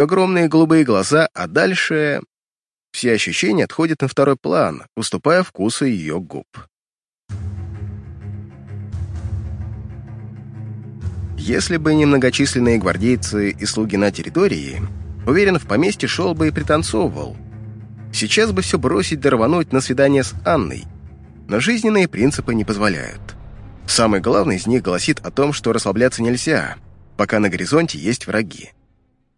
огромные голубые глаза, а дальше... Все ощущения отходят на второй план, уступая вкусу ее губ. Если бы не многочисленные гвардейцы и слуги на территории, уверен, в поместье шел бы и пританцовывал. Сейчас бы все бросить да рвануть на свидание с Анной, но жизненные принципы не позволяют. Самый главный из них гласит о том, что расслабляться нельзя, пока на горизонте есть враги.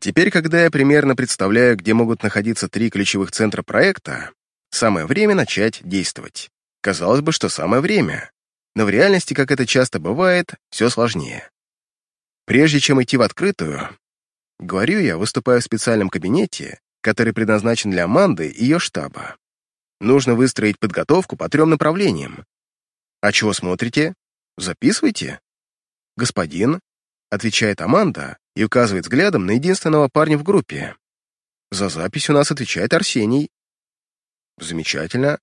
Теперь, когда я примерно представляю, где могут находиться три ключевых центра проекта, самое время начать действовать. Казалось бы, что самое время, но в реальности, как это часто бывает, все сложнее. Прежде чем идти в открытую, говорю я, выступаю в специальном кабинете, который предназначен для Аманды и ее штаба. Нужно выстроить подготовку по трем направлениям. А чего смотрите? Записывайте. Господин, отвечает Аманда и указывает взглядом на единственного парня в группе. За запись у нас отвечает Арсений. Замечательно.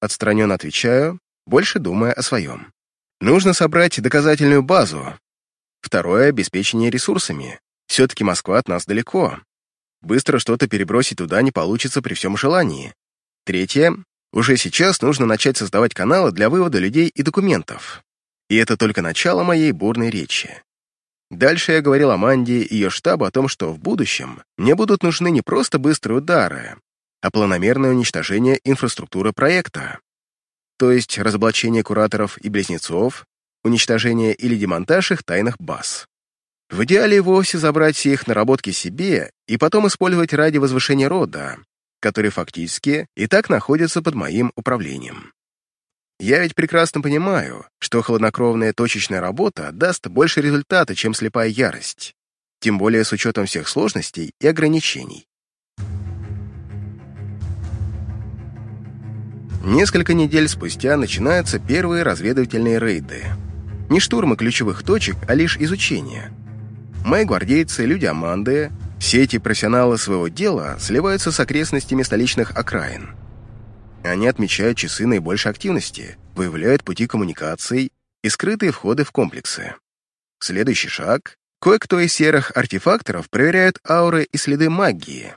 Отстраненно отвечаю, больше думая о своем. Нужно собрать доказательную базу. Второе — обеспечение ресурсами. Все-таки Москва от нас далеко. Быстро что-то перебросить туда не получится при всем желании. Третье — уже сейчас нужно начать создавать каналы для вывода людей и документов. И это только начало моей бурной речи. Дальше я говорил Аманде и ее штабу о том, что в будущем мне будут нужны не просто быстрые удары, а планомерное уничтожение инфраструктуры проекта, то есть разоблачение кураторов и близнецов, уничтожение или демонтаж их тайных баз. В идеале вовсе забрать все их наработки себе и потом использовать ради возвышения рода, который фактически и так находится под моим управлением. Я ведь прекрасно понимаю, что хладнокровная точечная работа даст больше результата, чем слепая ярость, тем более с учетом всех сложностей и ограничений. Несколько недель спустя начинаются первые разведывательные рейды. Не штурмы ключевых точек, а лишь изучение. Мои гвардейцы, люди Аманды, все эти профессионалы своего дела сливаются с окрестностями столичных окраин. Они отмечают часы наибольшей активности, выявляют пути коммуникаций и скрытые входы в комплексы. Следующий шаг — кое-кто из серых артефакторов проверяет ауры и следы магии.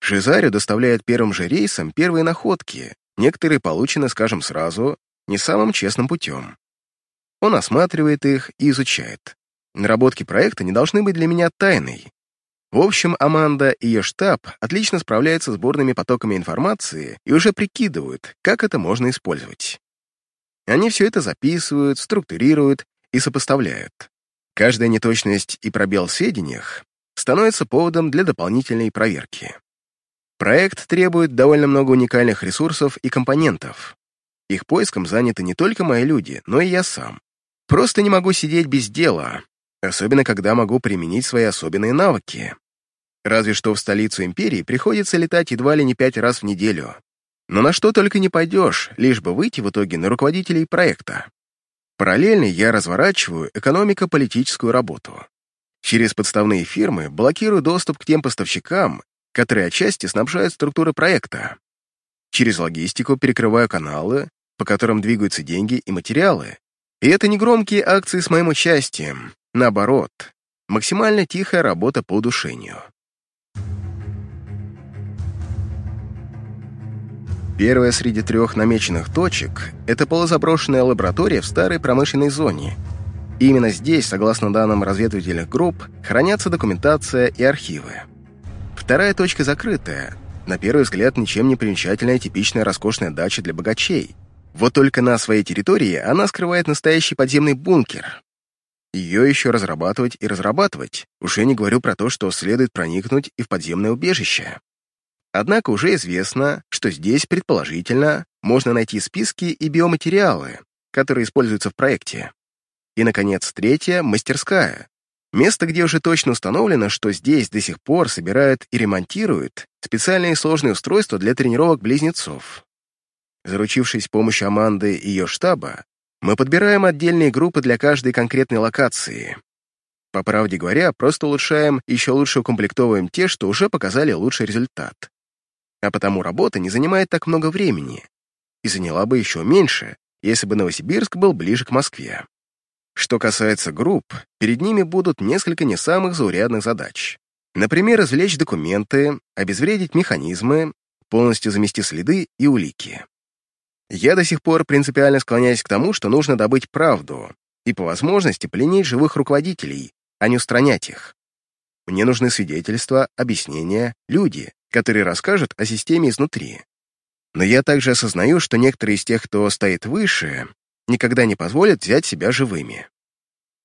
Шизарю доставляет первым же рейсом первые находки, некоторые получены, скажем сразу, не самым честным путем. Он осматривает их и изучает. Наработки проекта не должны быть для меня тайной, в общем, Аманда и ее штаб отлично справляются с сборными потоками информации и уже прикидывают, как это можно использовать. Они все это записывают, структурируют и сопоставляют. Каждая неточность и пробел в сведениях становится поводом для дополнительной проверки. Проект требует довольно много уникальных ресурсов и компонентов. Их поиском заняты не только мои люди, но и я сам. Просто не могу сидеть без дела, особенно когда могу применить свои особенные навыки. Разве что в столицу империи приходится летать едва ли не пять раз в неделю. Но на что только не пойдешь, лишь бы выйти в итоге на руководителей проекта. Параллельно я разворачиваю экономико-политическую работу. Через подставные фирмы блокирую доступ к тем поставщикам, которые отчасти снабжают структуры проекта. Через логистику перекрываю каналы, по которым двигаются деньги и материалы. И это не громкие акции с моим участием, наоборот, максимально тихая работа по удушению. Первая среди трех намеченных точек — это полузаброшенная лаборатория в старой промышленной зоне. Именно здесь, согласно данным разведывательных групп, хранятся документация и архивы. Вторая точка закрытая. На первый взгляд, ничем не примечательная типичная роскошная дача для богачей. Вот только на своей территории она скрывает настоящий подземный бункер. Ее еще разрабатывать и разрабатывать. Уже не говорю про то, что следует проникнуть и в подземное убежище. Однако уже известно, что здесь, предположительно, можно найти списки и биоматериалы, которые используются в проекте. И, наконец, третья — мастерская. Место, где уже точно установлено, что здесь до сих пор собирают и ремонтируют специальные сложные устройства для тренировок близнецов. Заручившись помощью Аманды и ее штаба, мы подбираем отдельные группы для каждой конкретной локации. По правде говоря, просто улучшаем, еще лучше укомплектовываем те, что уже показали лучший результат а потому работа не занимает так много времени и заняла бы еще меньше, если бы Новосибирск был ближе к Москве. Что касается групп, перед ними будут несколько не самых заурядных задач. Например, извлечь документы, обезвредить механизмы, полностью замести следы и улики. Я до сих пор принципиально склоняюсь к тому, что нужно добыть правду и по возможности пленить живых руководителей, а не устранять их. Мне нужны свидетельства, объяснения, люди, которые расскажут о системе изнутри. Но я также осознаю, что некоторые из тех, кто стоит выше, никогда не позволят взять себя живыми.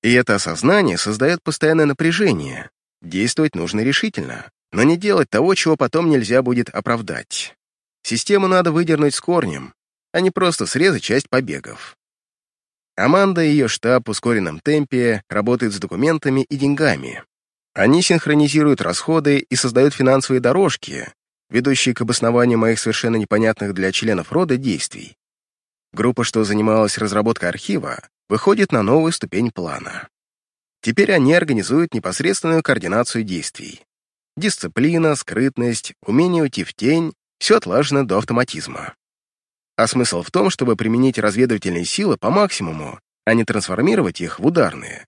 И это осознание создает постоянное напряжение. Действовать нужно решительно, но не делать того, чего потом нельзя будет оправдать. Систему надо выдернуть с корнем, а не просто срезать часть побегов. Аманда и ее штаб в ускоренном темпе работают с документами и деньгами. Они синхронизируют расходы и создают финансовые дорожки, ведущие к обоснованию моих совершенно непонятных для членов рода действий. Группа, что занималась разработкой архива, выходит на новую ступень плана. Теперь они организуют непосредственную координацию действий. Дисциплина, скрытность, умение уйти в тень — все отлажено до автоматизма. А смысл в том, чтобы применить разведывательные силы по максимуму, а не трансформировать их в ударные.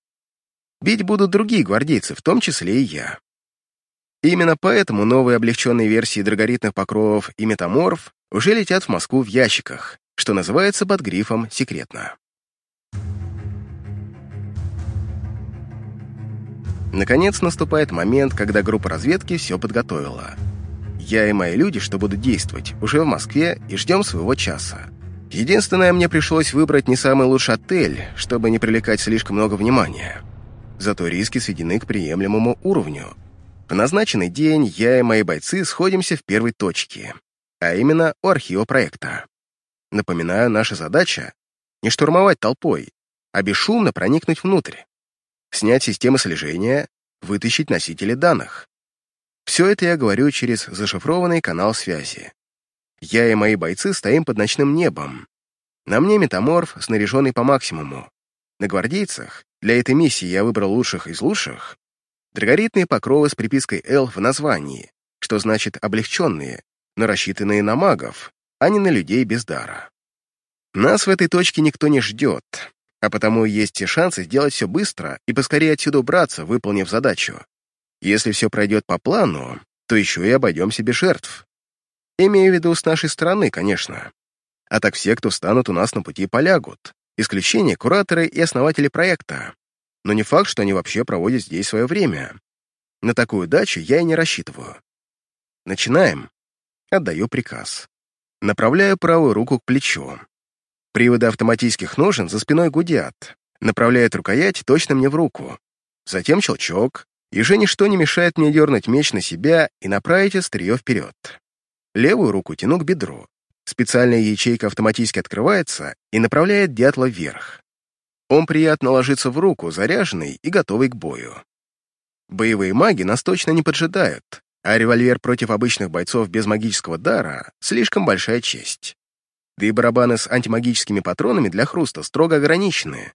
Бить будут другие гвардейцы, в том числе и я. именно поэтому новые облегченные версии драгоритных покровов и метаморф уже летят в Москву в ящиках, что называется под грифом «секретно». Наконец наступает момент, когда группа разведки все подготовила — я и мои люди, что будут действовать, уже в Москве и ждем своего часа. Единственное, мне пришлось выбрать не самый лучший отель, чтобы не привлекать слишком много внимания. Зато риски сведены к приемлемому уровню. В назначенный день я и мои бойцы сходимся в первой точке, а именно у архива проекта. Напоминаю, наша задача — не штурмовать толпой, а бесшумно проникнуть внутрь, снять системы слежения, вытащить носители данных. Все это я говорю через зашифрованный канал связи. Я и мои бойцы стоим под ночным небом. На мне метаморф, снаряженный по максимуму. На гвардейцах, для этой миссии я выбрал лучших из лучших, драгоритные покровы с припиской «Л» в названии, что значит «облегченные», но рассчитанные на магов, а не на людей без дара. Нас в этой точке никто не ждет, а потому есть шансы сделать все быстро и поскорее отсюда убраться, выполнив задачу. Если все пройдет по плану, то еще и обойдемся без жертв. Имею в виду с нашей стороны, конечно. А так все, кто встанут у нас на пути, полягут. Исключение — кураторы и основатели проекта. Но не факт, что они вообще проводят здесь свое время. На такую дачу я и не рассчитываю. Начинаем. Отдаю приказ. Направляю правую руку к плечу. Приводы автоматических ножен за спиной гудят. Направляет рукоять точно мне в руку. Затем щелчок, и же ничто не мешает мне дернуть меч на себя и направить острие вперед. Левую руку тяну к бедру. Специальная ячейка автоматически открывается и направляет дятла вверх. Он приятно ложится в руку, заряженный и готовый к бою. Боевые маги нас точно не поджидают, а револьвер против обычных бойцов без магического дара — слишком большая честь. Да и барабаны с антимагическими патронами для хруста строго ограничены,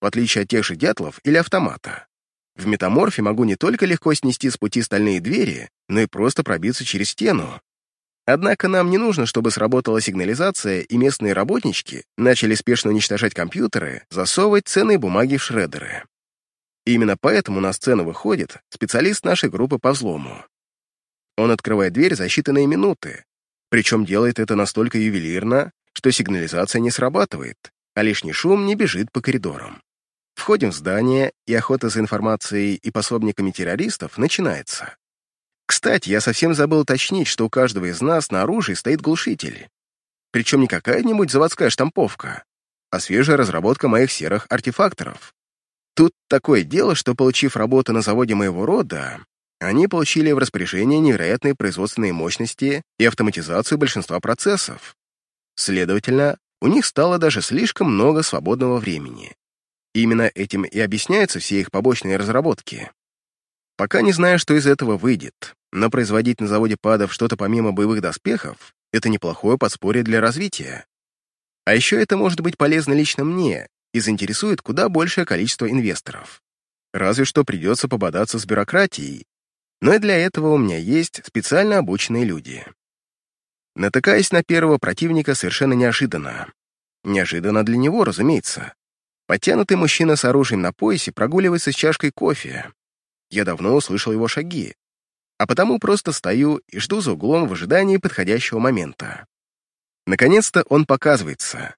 в отличие от тех же дятлов или автомата. В метаморфе могу не только легко снести с пути стальные двери, но и просто пробиться через стену. Однако нам не нужно, чтобы сработала сигнализация, и местные работнички начали спешно уничтожать компьютеры, засовывать ценные бумаги в шредеры. именно поэтому на сцену выходит специалист нашей группы по взлому. Он открывает дверь за считанные минуты, причем делает это настолько ювелирно, что сигнализация не срабатывает, а лишний шум не бежит по коридорам. Входим в здание, и охота за информацией и пособниками террористов начинается. Кстати, я совсем забыл уточнить, что у каждого из нас на оружии стоит глушитель. Причем не какая-нибудь заводская штамповка, а свежая разработка моих серых артефакторов. Тут такое дело, что, получив работу на заводе моего рода, они получили в распоряжение невероятные производственные мощности и автоматизацию большинства процессов. Следовательно, у них стало даже слишком много свободного времени. Именно этим и объясняются все их побочные разработки. Пока не знаю, что из этого выйдет, но производить на заводе падов что-то помимо боевых доспехов — это неплохое подспорье для развития. А еще это может быть полезно лично мне и заинтересует куда большее количество инвесторов. Разве что придется пободаться с бюрократией, но и для этого у меня есть специально обученные люди. Натыкаясь на первого противника совершенно неожиданно. Неожиданно для него, разумеется. Подтянутый мужчина с оружием на поясе прогуливается с чашкой кофе. Я давно услышал его шаги. а потому просто стою и жду за углом в ожидании подходящего момента. Наконец-то он показывается.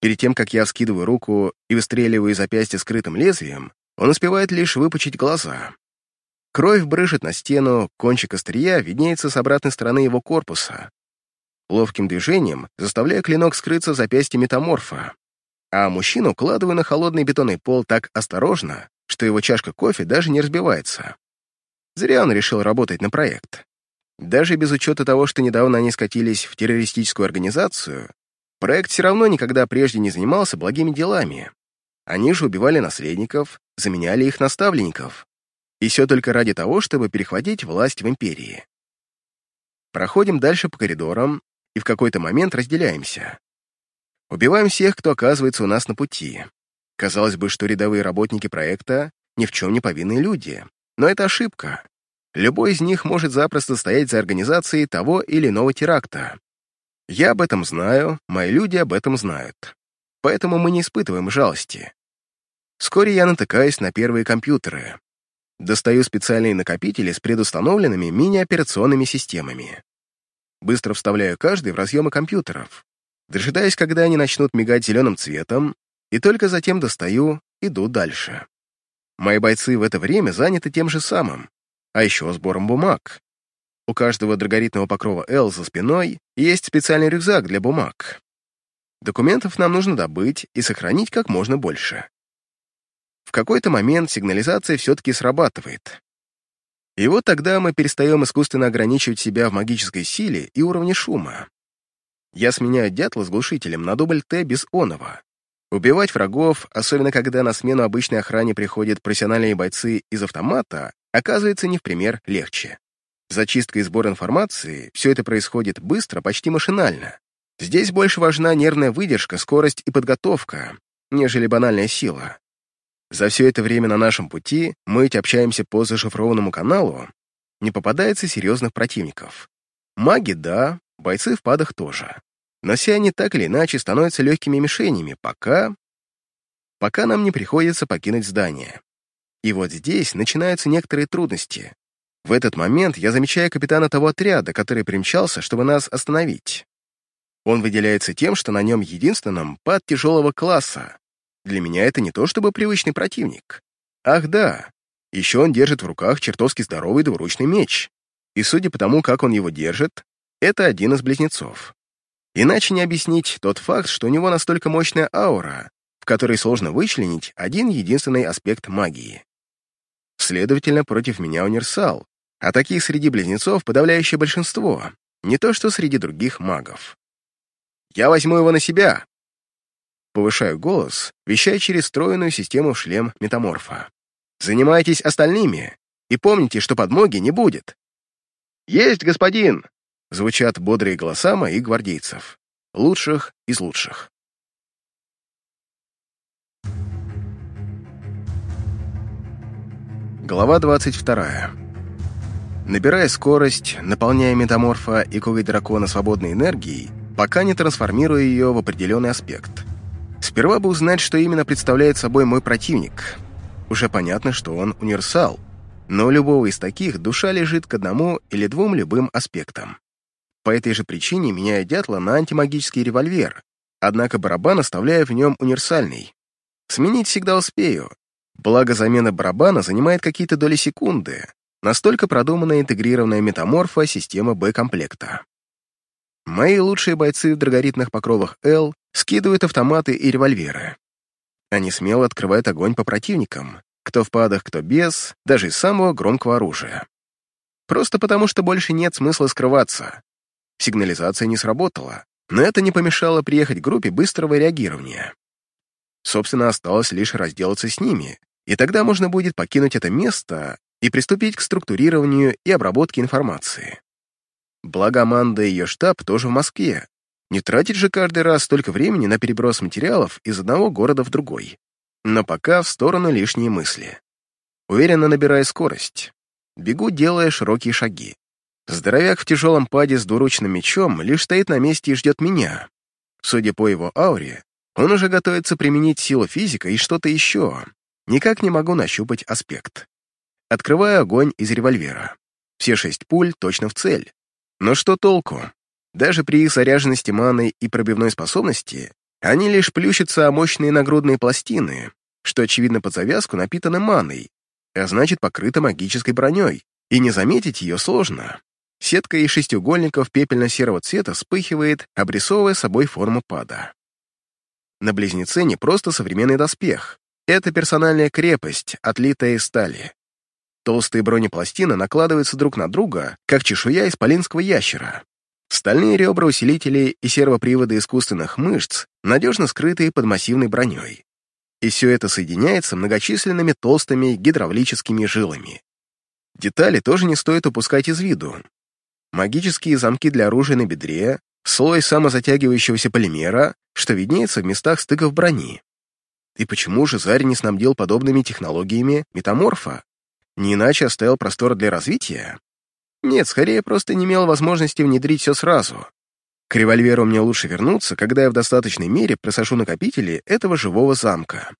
Перед тем, как я вскидываю руку и выстреливаю запястье скрытым лезвием, он успевает лишь выпучить глаза. Кровь брыжет на стену, кончик острия виднеется с обратной стороны его корпуса. Ловким движением заставляю клинок скрыться в запястье метаморфа, а мужчину кладываю на холодный бетонный пол так осторожно, что его чашка кофе даже не разбивается. Зря он решил работать на проект. Даже без учета того, что недавно они скатились в террористическую организацию, проект все равно никогда прежде не занимался благими делами. Они же убивали наследников, заменяли их наставленников. И все только ради того, чтобы перехватить власть в империи. Проходим дальше по коридорам и в какой-то момент разделяемся. Убиваем всех, кто оказывается у нас на пути. Казалось бы, что рядовые работники проекта ни в чем не повинные люди, но это ошибка. Любой из них может запросто стоять за организацией того или иного теракта. Я об этом знаю, мои люди об этом знают. Поэтому мы не испытываем жалости. Вскоре я натыкаюсь на первые компьютеры. Достаю специальные накопители с предустановленными мини-операционными системами. Быстро вставляю каждый в разъемы компьютеров. Дожидаюсь, когда они начнут мигать зеленым цветом, и только затем достаю, иду дальше. Мои бойцы в это время заняты тем же самым а еще сбором бумаг. У каждого драгоритного покрова L за спиной есть специальный рюкзак для бумаг. Документов нам нужно добыть и сохранить как можно больше. В какой-то момент сигнализация все-таки срабатывает. И вот тогда мы перестаем искусственно ограничивать себя в магической силе и уровне шума. Я сменяю дятла с глушителем на дубль Т без оного. Убивать врагов, особенно когда на смену обычной охране приходят профессиональные бойцы из автомата, оказывается не в пример легче. Зачистка и сбор информации — все это происходит быстро, почти машинально. Здесь больше важна нервная выдержка, скорость и подготовка, нежели банальная сила. За все это время на нашем пути мы ведь общаемся по зашифрованному каналу, не попадается серьезных противников. Маги — да, бойцы в падах тоже. Но все они так или иначе становятся легкими мишенями, пока... пока нам не приходится покинуть здание. И вот здесь начинаются некоторые трудности. В этот момент я замечаю капитана того отряда, который примчался, чтобы нас остановить. Он выделяется тем, что на нем единственном пад тяжелого класса. Для меня это не то чтобы привычный противник. Ах да, еще он держит в руках чертовски здоровый двуручный меч. И судя по тому, как он его держит, это один из близнецов. Иначе не объяснить тот факт, что у него настолько мощная аура, в которой сложно вычленить один единственный аспект магии. Следовательно, против меня универсал, а таких среди близнецов подавляющее большинство, не то что среди других магов. «Я возьму его на себя!» Повышаю голос, вещая через встроенную систему в шлем метаморфа. «Занимайтесь остальными, и помните, что подмоги не будет!» «Есть, господин!» Звучат бодрые голоса моих гвардейцев, лучших из лучших. Глава 22. Набирая скорость, наполняя метаморфа и коготь дракона свободной энергией, пока не трансформируя ее в определенный аспект. Сперва бы узнать, что именно представляет собой мой противник. Уже понятно, что он универсал, но у любого из таких душа лежит к одному или двум любым аспектам. По этой же причине меняю дятла на антимагический револьвер, однако барабан оставляю в нем универсальный. Сменить всегда успею, Благо, замена барабана занимает какие-то доли секунды. Настолько продуманная интегрированная метаморфа система Б-комплекта. Мои лучшие бойцы в драгоритных покровах L скидывают автоматы и револьверы. Они смело открывают огонь по противникам, кто в падах, кто без, даже из самого громкого оружия. Просто потому, что больше нет смысла скрываться. Сигнализация не сработала, но это не помешало приехать группе быстрого реагирования. Собственно, осталось лишь разделаться с ними, и тогда можно будет покинуть это место и приступить к структурированию и обработке информации. Благо Аманда и ее штаб тоже в Москве. Не тратить же каждый раз столько времени на переброс материалов из одного города в другой. Но пока в сторону лишние мысли. Уверенно набирая скорость. Бегу, делая широкие шаги. Здоровяк в тяжелом паде с двуручным мечом лишь стоит на месте и ждет меня. Судя по его ауре, он уже готовится применить силу физика и что-то еще, Никак не могу нащупать аспект. Открываю огонь из револьвера. Все шесть пуль точно в цель. Но что толку? Даже при их заряженности маной и пробивной способности они лишь плющатся о мощные нагрудные пластины, что, очевидно, под завязку напитаны маной, а значит, покрыта магической броней, и не заметить ее сложно. Сетка из шестиугольников пепельно-серого цвета вспыхивает, обрисовывая собой форму пада. На близнеце не просто современный доспех, это персональная крепость, отлитая из стали. Толстые бронепластины накладываются друг на друга, как чешуя исполинского ящера. Стальные ребра усилителей и сервоприводы искусственных мышц надежно скрытые под массивной броней. И все это соединяется многочисленными толстыми гидравлическими жилами. Детали тоже не стоит упускать из виду. Магические замки для оружия на бедре, слой самозатягивающегося полимера, что виднеется в местах стыков брони. И почему же Зарь не снабдил подобными технологиями метаморфа? Не иначе оставил простор для развития? Нет, скорее просто не имел возможности внедрить все сразу. К револьверу мне лучше вернуться, когда я в достаточной мере просошу накопители этого живого замка.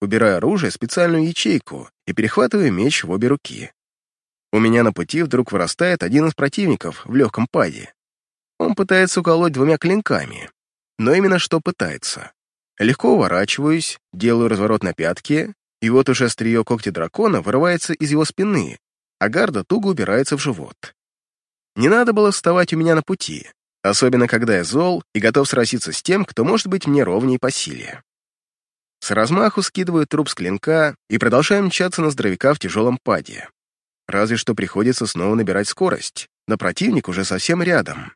Убираю оружие в специальную ячейку и перехватываю меч в обе руки. У меня на пути вдруг вырастает один из противников в легком паде. Он пытается уколоть двумя клинками, но именно что пытается. Легко уворачиваюсь, делаю разворот на пятки, и вот уже острие когтя дракона вырывается из его спины, а гарда туго убирается в живот. Не надо было вставать у меня на пути, особенно когда я зол и готов сразиться с тем, кто может быть мне ровней по силе. С размаху скидываю труп с клинка и продолжаю мчаться на здоровяка в тяжелом паде. Разве что приходится снова набирать скорость, но противник уже совсем рядом.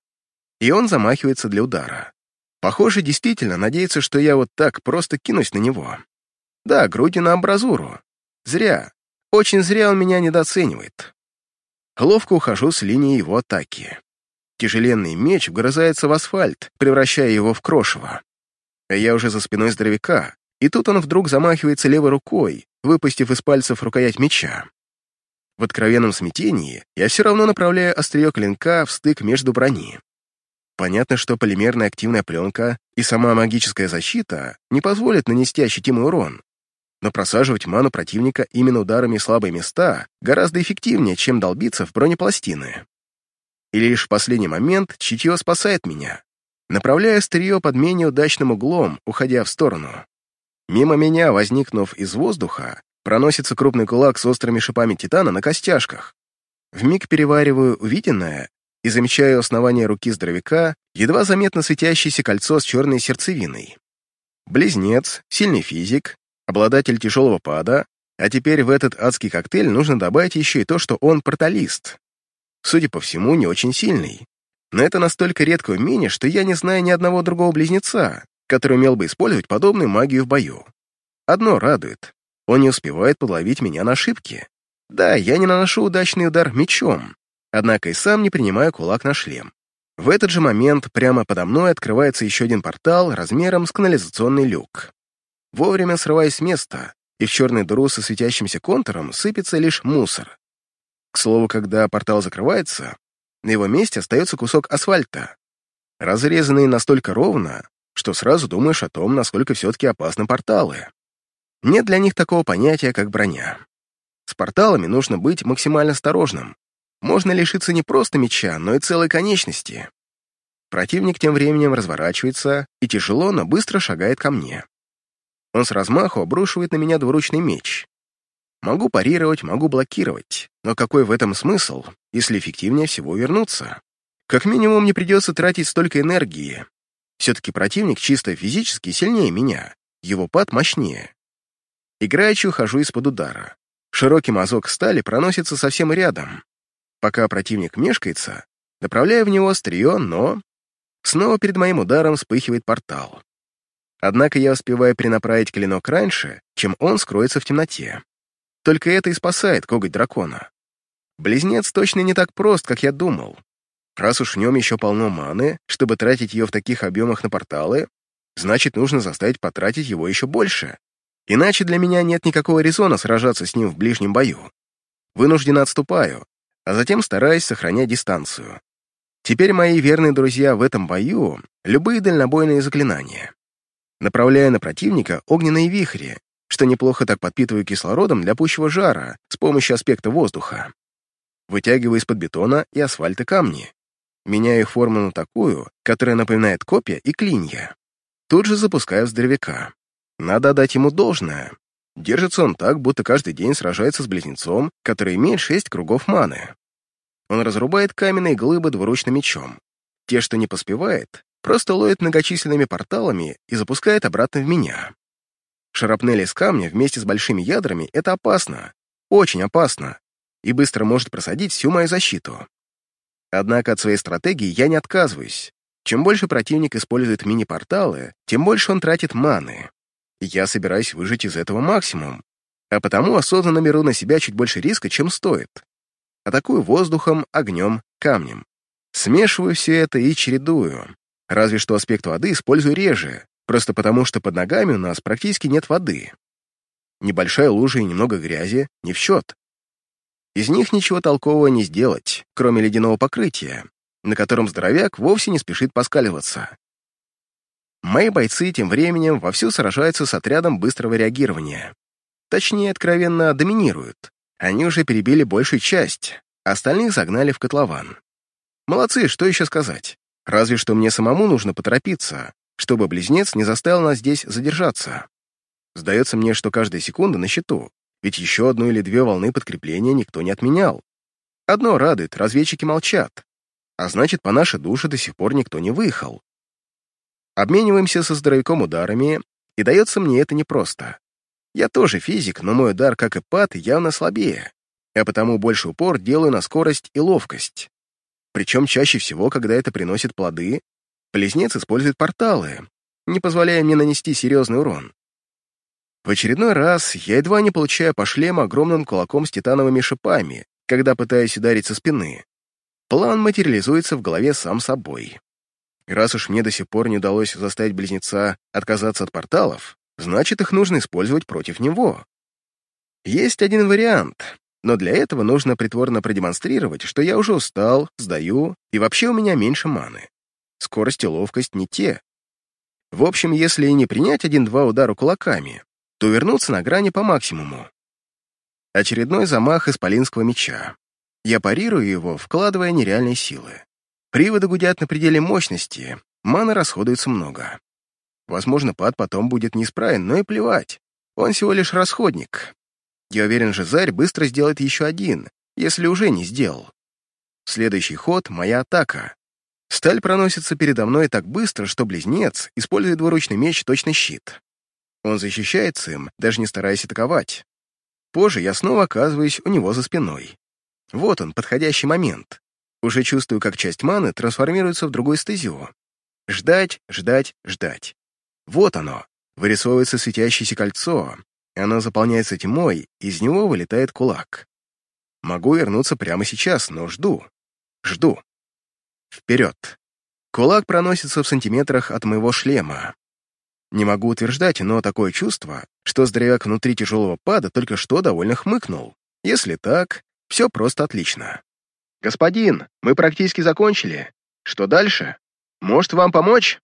И он замахивается для удара. Похоже, действительно надеется, что я вот так просто кинусь на него. Да, груди на амбразуру. Зря. Очень зря он меня недооценивает. Ловко ухожу с линии его атаки. Тяжеленный меч вгрызается в асфальт, превращая его в крошево. Я уже за спиной здоровяка, и тут он вдруг замахивается левой рукой, выпустив из пальцев рукоять меча. В откровенном смятении я все равно направляю острие клинка в стык между брони. Понятно, что полимерная активная пленка и сама магическая защита не позволят нанести ощутимый урон, но просаживать ману противника именно ударами слабые места гораздо эффективнее, чем долбиться в бронепластины. И лишь в последний момент чутье спасает меня, направляя острие под менее удачным углом, уходя в сторону. Мимо меня, возникнув из воздуха, проносится крупный кулак с острыми шипами титана на костяшках. Вмиг перевариваю увиденное и замечаю основание руки здоровяка, едва заметно светящееся кольцо с черной сердцевиной. Близнец, сильный физик, обладатель тяжелого пада, а теперь в этот адский коктейль нужно добавить еще и то, что он порталист судя по всему, не очень сильный. Но это настолько редкое умение, что я не знаю ни одного другого близнеца, который умел бы использовать подобную магию в бою. Одно радует. Он не успевает подловить меня на ошибки. Да, я не наношу удачный удар мечом, однако и сам не принимаю кулак на шлем. В этот же момент прямо подо мной открывается еще один портал размером с канализационный люк. Вовремя срываясь с места, и в черную дыру со светящимся контуром сыпется лишь мусор. К слову, когда портал закрывается, на его месте остается кусок асфальта, разрезанный настолько ровно, что сразу думаешь о том, насколько все-таки опасны порталы. Нет для них такого понятия, как броня. С порталами нужно быть максимально осторожным. Можно лишиться не просто меча, но и целой конечности. Противник тем временем разворачивается и тяжело, но быстро шагает ко мне. Он с размаху обрушивает на меня двуручный меч. Могу парировать, могу блокировать, но какой в этом смысл, если эффективнее всего вернуться? Как минимум не придется тратить столько энергии. Все-таки противник чисто физически сильнее меня, его пад мощнее. Играючи ухожу из-под удара. Широкий мазок стали проносится совсем рядом. Пока противник мешкается, направляю в него острие, но... Снова перед моим ударом вспыхивает портал. Однако я успеваю перенаправить клинок раньше, чем он скроется в темноте. Только это и спасает коготь дракона. Близнец точно не так прост, как я думал. Раз уж в нем еще полно маны, чтобы тратить ее в таких объемах на порталы, значит, нужно заставить потратить его еще больше. Иначе для меня нет никакого резона сражаться с ним в ближнем бою. Вынужденно отступаю, а затем стараюсь сохранять дистанцию. Теперь мои верные друзья в этом бою — любые дальнобойные заклинания. Направляя на противника огненные вихри, что неплохо так подпитываю кислородом для пущего жара с помощью аспекта воздуха. Вытягиваю из-под бетона и асфальта камни. Меняю форму на такую, которая напоминает копья и клинья. Тут же запускаю в здоровяка. Надо отдать ему должное. Держится он так, будто каждый день сражается с близнецом, который имеет шесть кругов маны. Он разрубает каменные глыбы двуручным мечом. Те, что не поспевает, просто ловит многочисленными порталами и запускает обратно в меня. Шарапнель из камня вместе с большими ядрами — это опасно, очень опасно, и быстро может просадить всю мою защиту. Однако от своей стратегии я не отказываюсь. Чем больше противник использует мини-порталы, тем больше он тратит маны. Я собираюсь выжить из этого максимум, а потому осознанно беру на себя чуть больше риска, чем стоит. Атакую воздухом, огнем, камнем. Смешиваю все это и чередую. Разве что аспект воды использую реже, просто потому что под ногами у нас практически нет воды. Небольшая лужа и немного грязи — не в счет. Из них ничего толкового не сделать, кроме ледяного покрытия, на котором здоровяк вовсе не спешит поскаливаться. Мои бойцы тем временем вовсю сражаются с отрядом быстрого реагирования. Точнее, откровенно доминируют. Они уже перебили большую часть, остальных загнали в котлован. Молодцы, что еще сказать? Разве что мне самому нужно поторопиться, чтобы близнец не заставил нас здесь задержаться. Сдается мне, что каждая секунда на счету, ведь еще одну или две волны подкрепления никто не отменял. Одно радует, разведчики молчат, а значит, по нашей душе до сих пор никто не выехал. Обмениваемся со здоровяком ударами, и дается мне это непросто. Я тоже физик, но мой удар, как и пад, явно слабее, а потому больше упор делаю на скорость и ловкость. Причем чаще всего, когда это приносит плоды, близнец использует порталы, не позволяя мне нанести серьезный урон. В очередной раз я едва не получаю по шлему огромным кулаком с титановыми шипами, когда пытаюсь ударить со спины. План материализуется в голове сам собой. Раз уж мне до сих пор не удалось заставить близнеца отказаться от порталов, значит, их нужно использовать против него. Есть один вариант, но для этого нужно притворно продемонстрировать, что я уже устал, сдаю, и вообще у меня меньше маны. Скорость и ловкость не те. В общем, если и не принять один-два удара кулаками, то вернуться на грани по максимуму. Очередной замах исполинского меча. Я парирую его, вкладывая нереальные силы. Приводы гудят на пределе мощности, маны расходуется много. Возможно, пад потом будет неисправен, но и плевать. Он всего лишь расходник, я уверен, Жизарь быстро сделает еще один, если уже не сделал. Следующий ход — моя атака. Сталь проносится передо мной так быстро, что близнец использует двуручный меч точно щит. Он защищается им, даже не стараясь атаковать. Позже я снова оказываюсь у него за спиной. Вот он, подходящий момент. Уже чувствую, как часть маны трансформируется в другую стезию. Ждать, ждать, ждать. Вот оно. Вырисовывается светящееся кольцо, и оно заполняется тьмой, из него вылетает кулак. Могу вернуться прямо сейчас, но жду. Жду. Вперед. Кулак проносится в сантиметрах от моего шлема. Не могу утверждать, но такое чувство, что здоровяк внутри тяжелого пада только что довольно хмыкнул. Если так, все просто отлично. «Господин, мы практически закончили. Что дальше? Может, вам помочь?»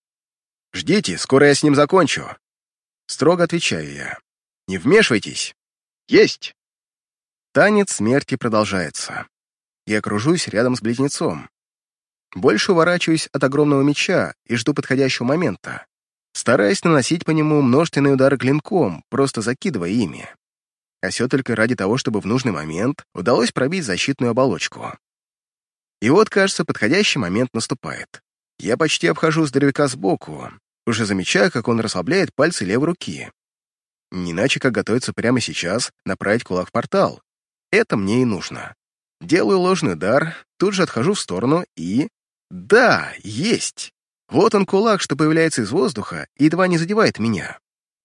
«Ждите, скоро я с ним закончу». Строго отвечаю я. Не вмешивайтесь! Есть!» Танец смерти продолжается. Я кружусь рядом с близнецом. Больше уворачиваюсь от огромного меча и жду подходящего момента, стараясь наносить по нему множественные удары клинком, просто закидывая ими. А все только ради того, чтобы в нужный момент удалось пробить защитную оболочку. И вот, кажется, подходящий момент наступает. Я почти обхожу здоровяка сбоку, уже замечая, как он расслабляет пальцы левой руки. Не иначе, как готовиться прямо сейчас направить кулак в портал. Это мне и нужно. Делаю ложный удар, тут же отхожу в сторону и... Да, есть! Вот он кулак, что появляется из воздуха и едва не задевает меня.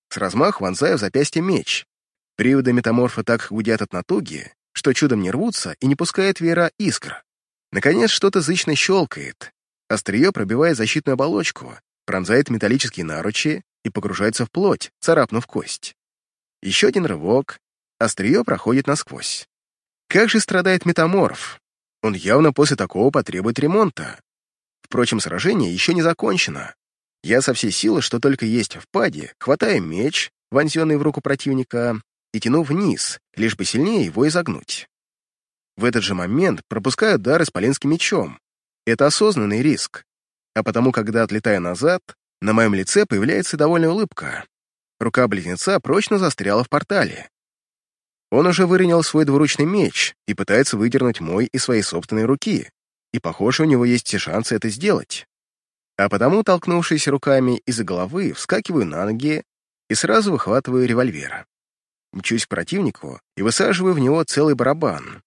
С размаху вонзаю в запястье меч. Приводы метаморфа так гудят от натуги, что чудом не рвутся и не пускает вера искр. Наконец что-то зычно щелкает. Острие пробивает защитную оболочку, пронзает металлические наручи и погружается в плоть, царапнув кость. Еще один рывок, острие проходит насквозь. Как же страдает метаморф? Он явно после такого потребует ремонта. Впрочем, сражение еще не закончено. Я со всей силы, что только есть в паде, хватаю меч, вонзенный в руку противника, и тяну вниз, лишь бы сильнее его изогнуть. В этот же момент пропускаю удар исполинским мечом. Это осознанный риск. А потому, когда отлетаю назад, на моем лице появляется довольная улыбка. Рука близнеца прочно застряла в портале. Он уже выронил свой двуручный меч и пытается выдернуть мой из своей собственной руки, и, похоже, у него есть все шансы это сделать. А потому, толкнувшись руками из-за головы, вскакиваю на ноги и сразу выхватываю револьвер. Мчусь к противнику и высаживаю в него целый барабан.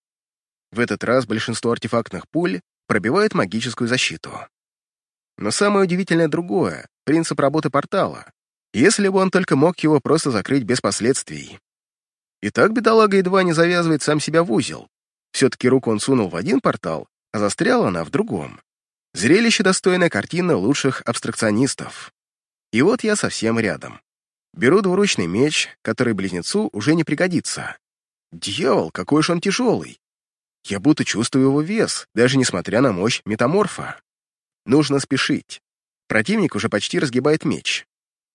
В этот раз большинство артефактных пуль пробивает магическую защиту. Но самое удивительное другое — принцип работы портала. Если бы он только мог его просто закрыть без последствий. И так бедолага едва не завязывает сам себя в узел. Все-таки руку он сунул в один портал, а застряла она в другом. Зрелище достойная картина лучших абстракционистов. И вот я совсем рядом. Беру двуручный меч, который близнецу уже не пригодится. Дьявол, какой же он тяжелый! Я будто чувствую его вес, даже несмотря на мощь метаморфа. Нужно спешить. Противник уже почти разгибает меч.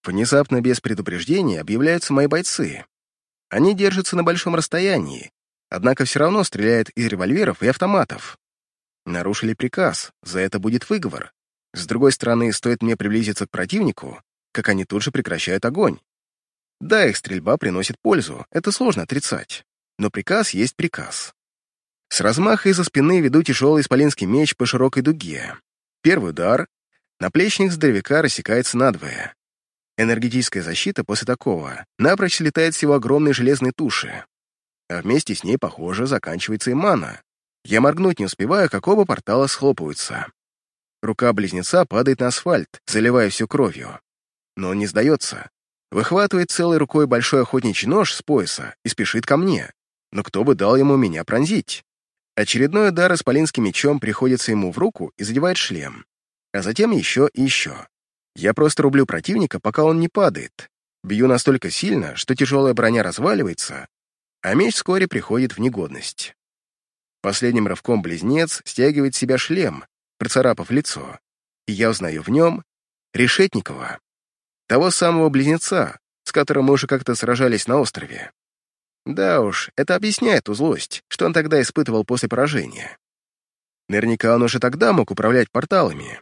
Внезапно, без предупреждения, объявляются мои бойцы. Они держатся на большом расстоянии, однако все равно стреляют из револьверов и автоматов. Нарушили приказ, за это будет выговор. С другой стороны, стоит мне приблизиться к противнику, как они тут же прекращают огонь. Да, их стрельба приносит пользу, это сложно отрицать. Но приказ есть приказ. С размаха из-за спины веду тяжелый исполинский меч по широкой дуге. Первый удар. Наплечник здоровяка рассекается надвое. Энергетическая защита после такого напрочь летает всего огромной железной туши. А вместе с ней, похоже, заканчивается и мана. Я моргнуть не успеваю, как оба портала схлопываются. Рука близнеца падает на асфальт, заливая всю кровью. Но он не сдается. Выхватывает целой рукой большой охотничий нож с пояса и спешит ко мне. Но кто бы дал ему меня пронзить? Очередной удар исполинским мечом приходится ему в руку и задевает шлем. А затем еще и еще. Я просто рублю противника, пока он не падает. Бью настолько сильно, что тяжелая броня разваливается, а меч вскоре приходит в негодность. Последним рывком близнец стягивает с себя шлем, процарапав лицо, и я узнаю в нем Решетникова, того самого близнеца, с которым мы уже как-то сражались на острове. Да уж, это объясняет ту злость, что он тогда испытывал после поражения. Наверняка он уже тогда мог управлять порталами,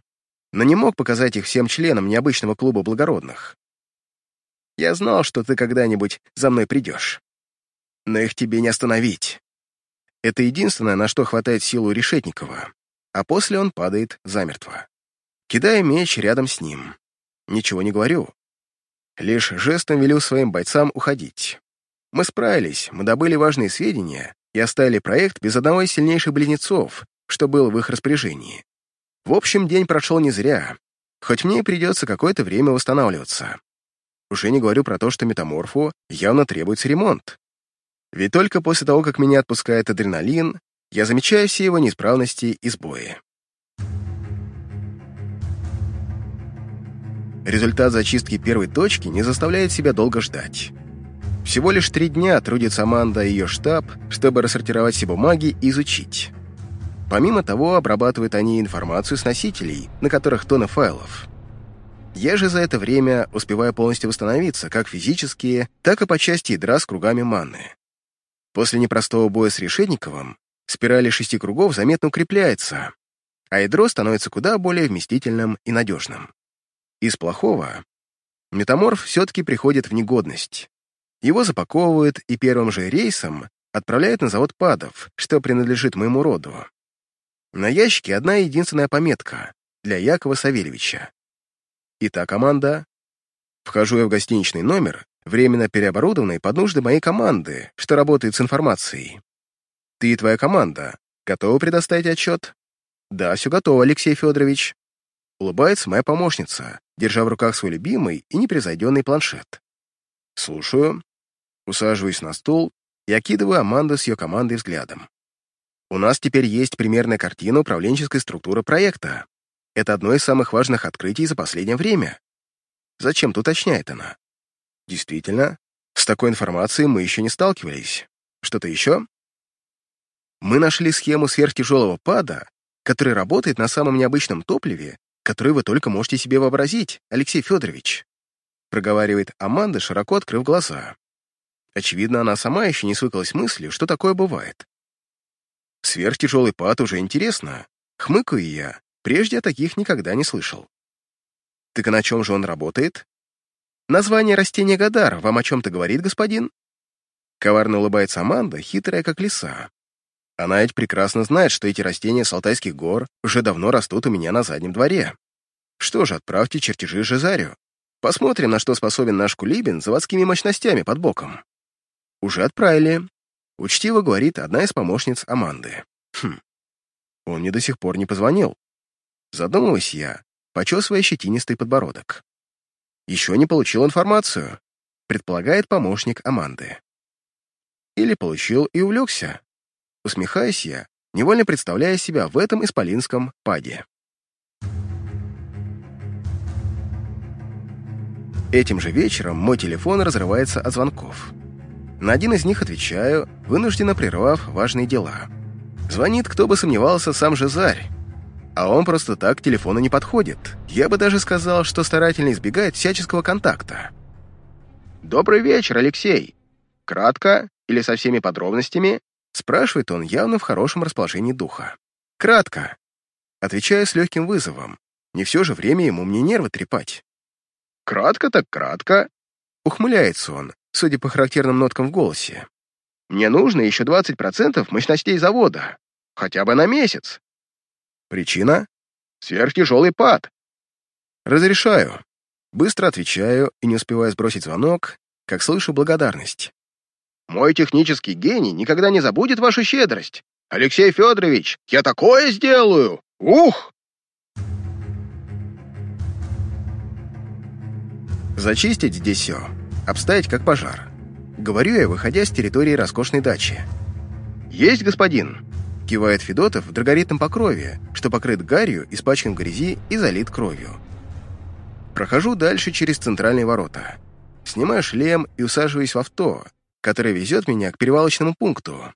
но не мог показать их всем членам необычного клуба благородных. Я знал, что ты когда-нибудь за мной придешь. Но их тебе не остановить. Это единственное, на что хватает силу Решетникова, а после он падает замертво. Кидая меч рядом с ним. Ничего не говорю. Лишь жестом велю своим бойцам уходить. Мы справились, мы добыли важные сведения и оставили проект без одного из сильнейших близнецов, что было в их распоряжении. В общем, день прошел не зря, хоть мне и придется какое-то время восстанавливаться. Уже не говорю про то, что метаморфу явно требуется ремонт. Ведь только после того, как меня отпускает адреналин, я замечаю все его неисправности и сбои. Результат зачистки первой точки не заставляет себя долго ждать. Всего лишь три дня трудится Аманда и ее штаб, чтобы рассортировать все бумаги и изучить. Помимо того, обрабатывают они информацию с носителей, на которых тонны файлов. Я же за это время успеваю полностью восстановиться, как физически, так и по части ядра с кругами маны. После непростого боя с Решетниковым спирали шести кругов заметно укрепляется, а ядро становится куда более вместительным и надежным. Из плохого метаморф все-таки приходит в негодность. Его запаковывают и первым же рейсом отправляют на завод падов, что принадлежит моему роду. На ящике одна единственная пометка для Якова Савельевича. Итак, команда. Вхожу я в гостиничный номер, временно переоборудованный под нужды моей команды, что работает с информацией. Ты и твоя команда готовы предоставить отчет? Да, все готово, Алексей Федорович. Улыбается моя помощница, держа в руках свой любимый и непревзойденный планшет. Слушаю. Усаживаюсь на стул и окидываю Аманду с ее командой взглядом. У нас теперь есть примерная картина управленческой структуры проекта. Это одно из самых важных открытий за последнее время. Зачем-то уточняет она. Действительно, с такой информацией мы еще не сталкивались. Что-то еще? Мы нашли схему сверхтяжелого пада, который работает на самом необычном топливе, который вы только можете себе вообразить, Алексей Федорович. Проговаривает Аманда, широко открыв глаза. Очевидно, она сама еще не свыклась мыслью, что такое бывает. Сверхтяжелый пад уже интересно. Хмыкаю я. Прежде о таких никогда не слышал. Так на чем же он работает? Название растения Гадар вам о чем-то говорит, господин? Коварно улыбается Аманда, хитрая как лиса. Она ведь прекрасно знает, что эти растения с Алтайских гор уже давно растут у меня на заднем дворе. Что же, отправьте чертежи Жизарю. Посмотрим, на что способен наш Кулибин заводскими мощностями под боком. Уже отправили. Учтиво говорит одна из помощниц Аманды. Хм. Он мне до сих пор не позвонил. Задумываюсь я, почесывая щетинистый подбородок. Еще не получил информацию, предполагает помощник Аманды. Или получил и увлекся. Усмехаясь я, невольно представляя себя в этом исполинском паде. Этим же вечером мой телефон разрывается от звонков. На один из них отвечаю, вынужденно прервав важные дела. Звонит, кто бы сомневался, сам же Зарь. А он просто так к телефону не подходит. Я бы даже сказал, что старательно избегает всяческого контакта. «Добрый вечер, Алексей!» Кратко или со всеми подробностями?» Спрашивает он явно в хорошем расположении духа. «Кратко». Отвечаю с легким вызовом. Не все же время ему мне нервы трепать. «Кратко так кратко», — ухмыляется он, судя по характерным ноткам в голосе. «Мне нужно еще 20% мощностей завода. Хотя бы на месяц». «Причина?» «Сверхтяжелый пад». «Разрешаю». Быстро отвечаю и не успеваю сбросить звонок, как слышу благодарность. Мой технический гений никогда не забудет вашу щедрость. Алексей Федорович, я такое сделаю! Ух!» Зачистить здесь все, обставить как пожар. Говорю я, выходя с территории роскошной дачи. «Есть, господин!» — кивает Федотов в драгоритном покрове, что покрыт гарью, испачкан в грязи и залит кровью. Прохожу дальше через центральные ворота. Снимаю шлем и усаживаюсь в авто, который везет меня к перевалочному пункту.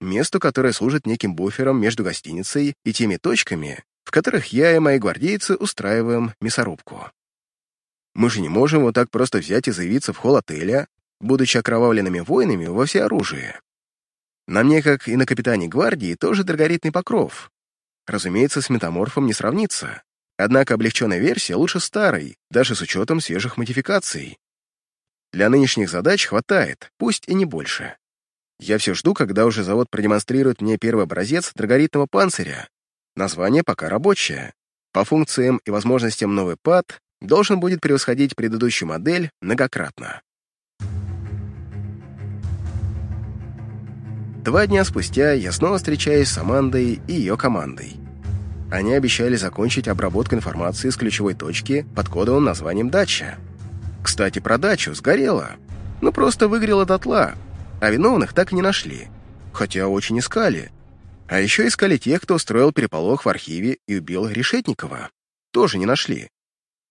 Месту, которое служит неким буфером между гостиницей и теми точками, в которых я и мои гвардейцы устраиваем мясорубку. Мы же не можем вот так просто взять и заявиться в холл отеля, будучи окровавленными воинами во всеоружии. На мне, как и на капитане гвардии, тоже драгоритный покров. Разумеется, с метаморфом не сравнится. Однако облегченная версия лучше старой, даже с учетом свежих модификаций. Для нынешних задач хватает, пусть и не больше. Я все жду, когда уже завод продемонстрирует мне первый образец драгоритного панциря. Название пока рабочее. По функциям и возможностям новый пад должен будет превосходить предыдущую модель многократно. Два дня спустя я снова встречаюсь с Амандой и ее командой. Они обещали закончить обработку информации с ключевой точки под кодовым названием «Дача». Кстати, про дачу сгорела. Ну, просто выгорела дотла, а виновных так и не нашли. Хотя очень искали. А еще искали тех, кто устроил переполох в архиве и убил Решетникова. Тоже не нашли.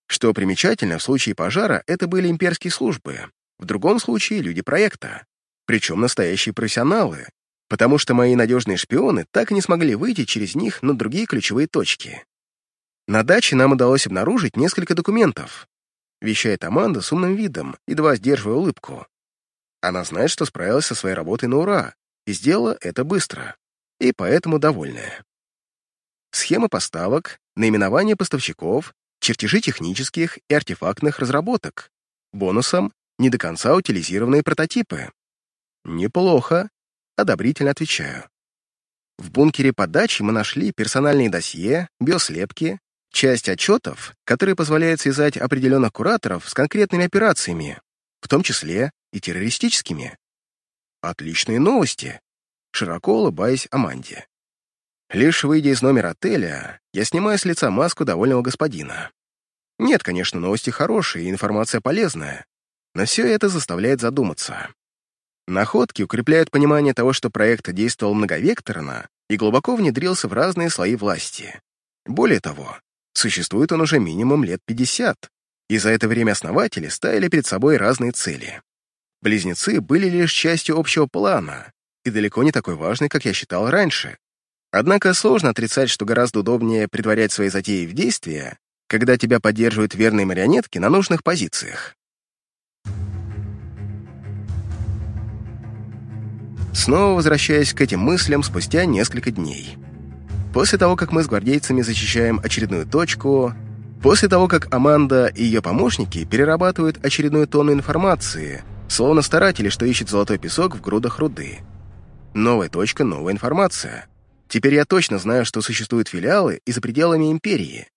Что примечательно, в случае пожара это были имперские службы, в другом случае люди проекта. Причем настоящие профессионалы, потому что мои надежные шпионы так и не смогли выйти через них на другие ключевые точки. На даче нам удалось обнаружить несколько документов, вещает Аманда с умным видом, едва сдерживая улыбку. Она знает, что справилась со своей работой на ура и сделала это быстро, и поэтому довольная. Схема поставок, наименование поставщиков, чертежи технических и артефактных разработок, бонусом не до конца утилизированные прототипы. Неплохо, одобрительно отвечаю. В бункере подачи мы нашли персональные досье, биослепки, часть отчетов, которые позволяют связать определенных кураторов с конкретными операциями, в том числе и террористическими. Отличные новости, широко улыбаясь Аманде. Лишь выйдя из номера отеля, я снимаю с лица маску довольного господина. Нет, конечно, новости хорошие и информация полезная, но все это заставляет задуматься. Находки укрепляют понимание того, что проект действовал многовекторно и глубоко внедрился в разные слои власти. Более того, Существует он уже минимум лет 50, и за это время основатели ставили перед собой разные цели. Близнецы были лишь частью общего плана, и далеко не такой важный, как я считал раньше. Однако сложно отрицать, что гораздо удобнее притворять свои затеи в действие, когда тебя поддерживают верные марионетки на нужных позициях. снова возвращаясь к этим мыслям спустя несколько дней. После того, как мы с гвардейцами защищаем очередную точку, после того, как Аманда и ее помощники перерабатывают очередную тонну информации, словно старатели, что ищет золотой песок в грудах руды. Новая точка, новая информация. Теперь я точно знаю, что существуют филиалы и за пределами империи,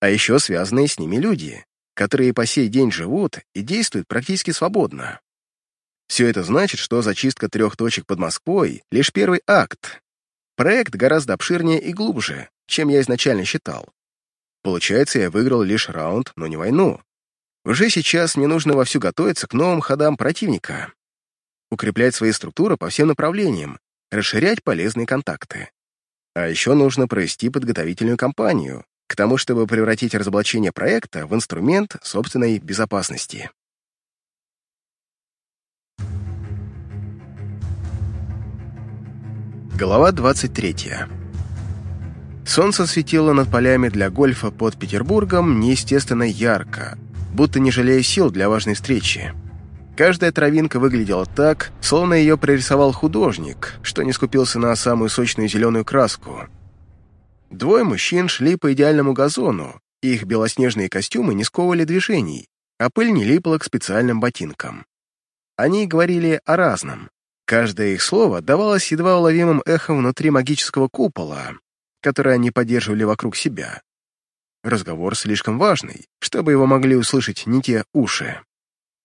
а еще связанные с ними люди, которые по сей день живут и действуют практически свободно. Все это значит, что зачистка трех точек под Москвой — лишь первый акт. Проект гораздо обширнее и глубже, чем я изначально считал. Получается, я выиграл лишь раунд, но не войну. Уже сейчас мне нужно вовсю готовиться к новым ходам противника. Укреплять свои структуры по всем направлениям, расширять полезные контакты. А еще нужно провести подготовительную кампанию, к тому, чтобы превратить разоблачение проекта в инструмент собственной безопасности. Глава 23. Солнце светило над полями для гольфа под Петербургом неестественно ярко, будто не жалея сил для важной встречи. Каждая травинка выглядела так, словно ее прорисовал художник, что не скупился на самую сочную зеленую краску. Двое мужчин шли по идеальному газону, их белоснежные костюмы не сковывали движений, а пыль не липла к специальным ботинкам. Они говорили о разном, Каждое их слово давалось едва уловимым эхом внутри магического купола, который они поддерживали вокруг себя. Разговор слишком важный, чтобы его могли услышать не те уши.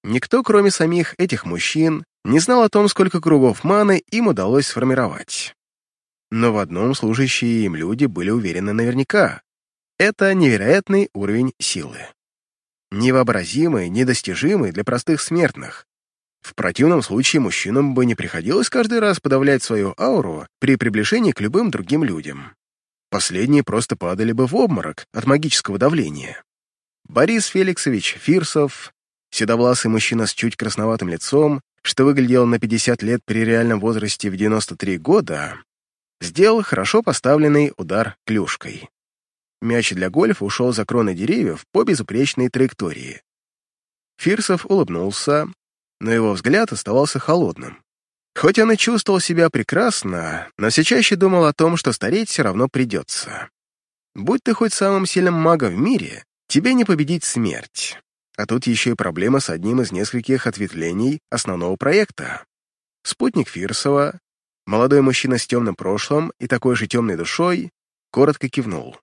Никто, кроме самих этих мужчин, не знал о том, сколько кругов маны им удалось сформировать. Но в одном служащие им люди были уверены наверняка. Это невероятный уровень силы. Невообразимый, недостижимый для простых смертных, в противном случае мужчинам бы не приходилось каждый раз подавлять свою ауру при приближении к любым другим людям. Последние просто падали бы в обморок от магического давления. Борис Феликсович Фирсов, седовласый мужчина с чуть красноватым лицом, что выглядел на 50 лет при реальном возрасте в 93 года, сделал хорошо поставленный удар клюшкой. Мяч для гольфа ушел за кроны деревьев по безупречной траектории. Фирсов улыбнулся, но его взгляд оставался холодным. Хоть он и чувствовал себя прекрасно, но все чаще думал о том, что стареть все равно придется. Будь ты хоть самым сильным магом в мире, тебе не победить смерть. А тут еще и проблема с одним из нескольких ответвлений основного проекта. Спутник Фирсова, молодой мужчина с темным прошлым и такой же темной душой, коротко кивнул.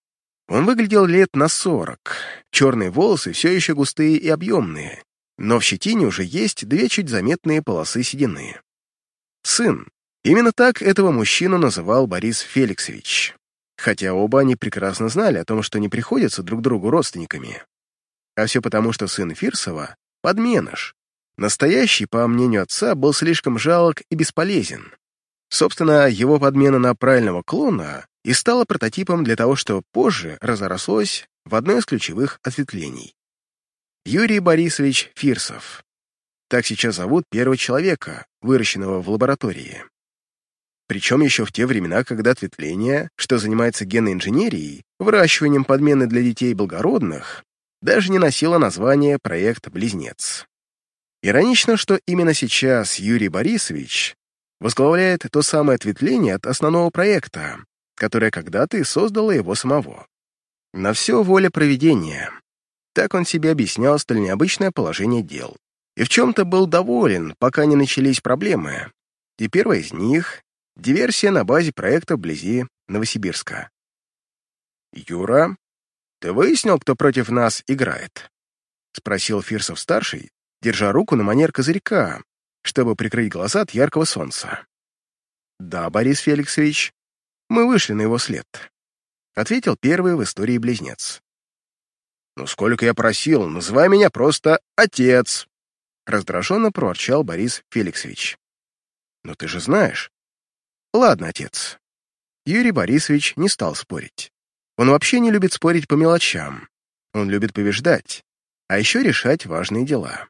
Он выглядел лет на сорок, черные волосы все еще густые и объемные, но в щетине уже есть две чуть заметные полосы седины. Сын. Именно так этого мужчину называл Борис Феликсович. Хотя оба они прекрасно знали о том, что не приходятся друг другу родственниками. А все потому, что сын Фирсова — подменыш. Настоящий, по мнению отца, был слишком жалок и бесполезен. Собственно, его подмена на правильного клона и стала прототипом для того, что позже разрослось в одно из ключевых ответвлений. Юрий Борисович Фирсов. Так сейчас зовут первого человека, выращенного в лаборатории. Причем еще в те времена, когда ответвление, что занимается генной инженерией, выращиванием подмены для детей благородных, даже не носило название «Проект Близнец». Иронично, что именно сейчас Юрий Борисович возглавляет то самое ответвление от основного проекта, которое когда-то и создало его самого. На все воля проведения. Так он себе объяснял столь необычное положение дел. И в чем-то был доволен, пока не начались проблемы. И первая из них — диверсия на базе проекта вблизи Новосибирска. «Юра, ты выяснил, кто против нас играет?» — спросил Фирсов-старший, держа руку на манер козырька, чтобы прикрыть глаза от яркого солнца. «Да, Борис Феликсович, мы вышли на его след», — ответил первый в истории близнец. «Ну сколько я просил, называй меня просто отец!» Раздраженно проворчал Борис Феликсович. «Но ты же знаешь...» «Ладно, отец». Юрий Борисович не стал спорить. Он вообще не любит спорить по мелочам. Он любит побеждать, а еще решать важные дела.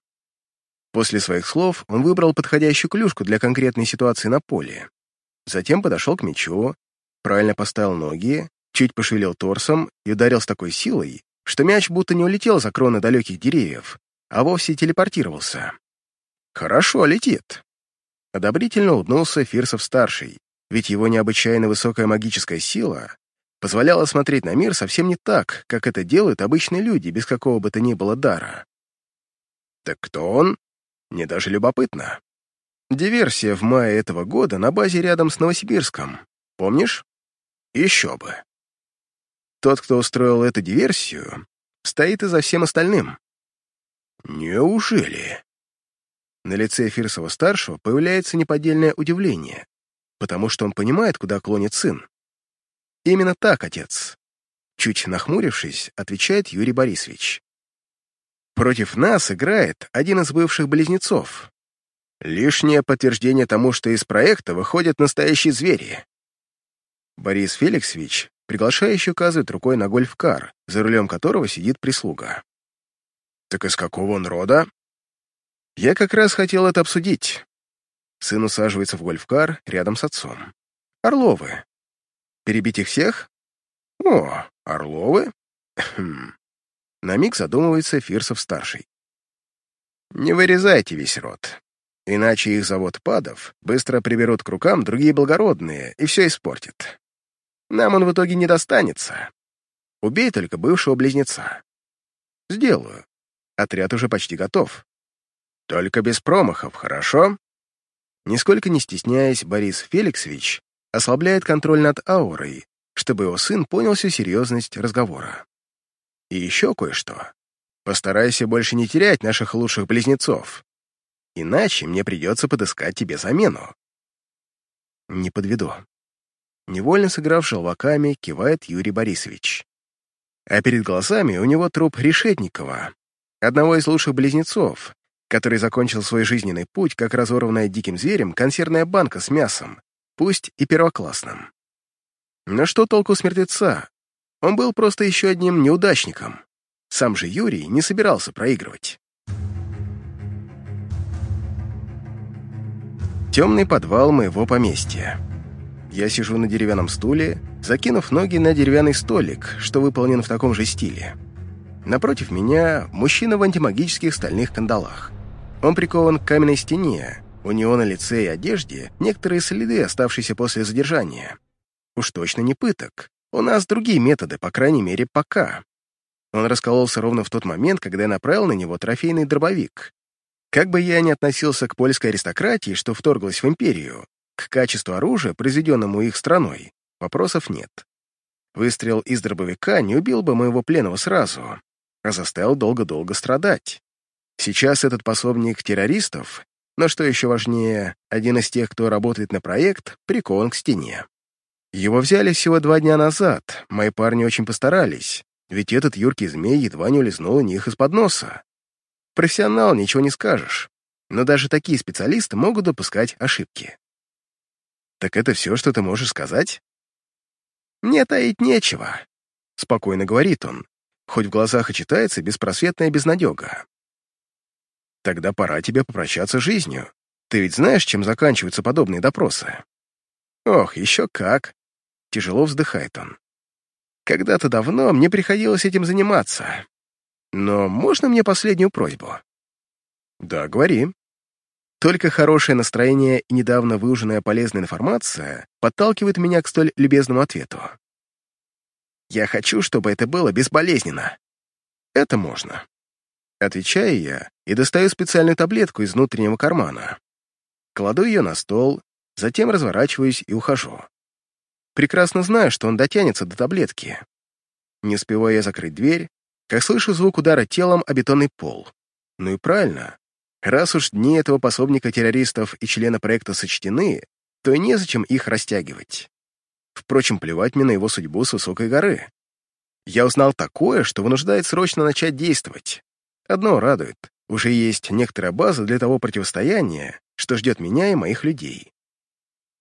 После своих слов он выбрал подходящую клюшку для конкретной ситуации на поле. Затем подошел к мячу, правильно поставил ноги, чуть пошевелил торсом и ударил с такой силой, что мяч будто не улетел за кроны далеких деревьев, а вовсе телепортировался. Хорошо летит. Одобрительно улыбнулся Фирсов-старший, ведь его необычайно высокая магическая сила позволяла смотреть на мир совсем не так, как это делают обычные люди без какого бы то ни было дара. Так кто он? Мне даже любопытно. Диверсия в мае этого года на базе рядом с Новосибирском. Помнишь? Еще бы. Тот, кто устроил эту диверсию, стоит и за всем остальным. Неужели? На лице Фирсова-старшего появляется неподдельное удивление, потому что он понимает, куда клонит сын. Именно так, отец. Чуть нахмурившись, отвечает Юрий Борисович. Против нас играет один из бывших близнецов. Лишнее подтверждение тому, что из проекта выходят настоящие звери. Борис Феликсович приглашающе указывает рукой на гольф-кар, за рулем которого сидит прислуга. «Так из какого он рода?» «Я как раз хотел это обсудить». Сын усаживается в гольф-кар рядом с отцом. «Орловы. Перебить их всех?» «О, Орловы?» хм. На миг задумывается Фирсов-старший. «Не вырезайте весь рот, иначе их завод падов быстро приберут к рукам другие благородные и все испортят. Нам он в итоге не достанется. Убей только бывшего близнеца. Сделаю. Отряд уже почти готов. Только без промахов, хорошо? Нисколько не стесняясь, Борис Феликсович ослабляет контроль над аурой, чтобы его сын понял всю серьезность разговора. И еще кое-что. Постарайся больше не терять наших лучших близнецов. Иначе мне придется подыскать тебе замену. Не подведу. Невольно сыграв желваками, кивает Юрий Борисович. А перед глазами у него труп Решетникова, одного из лучших близнецов, который закончил свой жизненный путь как разорванная диким зверем консервная банка с мясом, пусть и первоклассным. Но что толку с мертвеца? Он был просто еще одним неудачником. Сам же Юрий не собирался проигрывать. Темный подвал моего поместья. Я сижу на деревянном стуле, закинув ноги на деревянный столик, что выполнен в таком же стиле. Напротив меня мужчина в антимагических стальных кандалах. Он прикован к каменной стене, у него на лице и одежде некоторые следы, оставшиеся после задержания. Уж точно не пыток. У нас другие методы, по крайней мере, пока. Он раскололся ровно в тот момент, когда я направил на него трофейный дробовик. Как бы я ни относился к польской аристократии, что вторглась в империю, к качеству оружия, произведенному их страной, вопросов нет. Выстрел из дробовика не убил бы моего пленного сразу, а заставил долго-долго страдать. Сейчас этот пособник террористов, но что еще важнее, один из тех, кто работает на проект, прикован к стене. Его взяли всего два дня назад, мои парни очень постарались, ведь этот юркий змей едва не улизнул у них из-под носа. Профессионал, ничего не скажешь, но даже такие специалисты могут допускать ошибки. «Так это все, что ты можешь сказать?» «Мне таить нечего», — спокойно говорит он, хоть в глазах и читается беспросветная безнадега. «Тогда пора тебе попрощаться с жизнью. Ты ведь знаешь, чем заканчиваются подобные допросы?» «Ох, еще как!» — тяжело вздыхает он. «Когда-то давно мне приходилось этим заниматься. Но можно мне последнюю просьбу?» «Да, говори», только хорошее настроение и недавно выуженная полезная информация подталкивает меня к столь любезному ответу. Я хочу, чтобы это было безболезненно. Это можно. Отвечаю я и достаю специальную таблетку из внутреннего кармана. Кладу ее на стол, затем разворачиваюсь и ухожу. Прекрасно знаю, что он дотянется до таблетки. Не успеваю я закрыть дверь, как слышу звук удара телом о бетонный пол. Ну и правильно, Раз уж дни этого пособника террористов и члена проекта сочтены, то и незачем их растягивать. Впрочем, плевать мне на его судьбу с высокой горы. Я узнал такое, что вынуждает срочно начать действовать. Одно радует, уже есть некоторая база для того противостояния, что ждет меня и моих людей.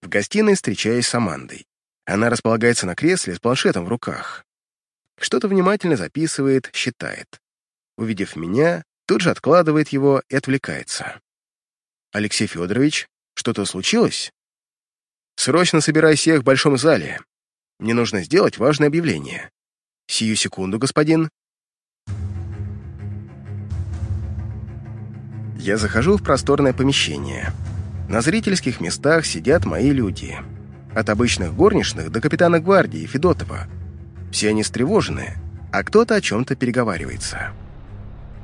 В гостиной встречаюсь с Амандой. Она располагается на кресле с планшетом в руках. Что-то внимательно записывает, считает. Увидев меня, тут же откладывает его и отвлекается. «Алексей Федорович, что-то случилось?» «Срочно собирай всех в большом зале. Мне нужно сделать важное объявление. Сию секунду, господин». Я захожу в просторное помещение. На зрительских местах сидят мои люди. От обычных горничных до капитана гвардии Федотова. Все они встревожены, а кто-то о чем-то переговаривается.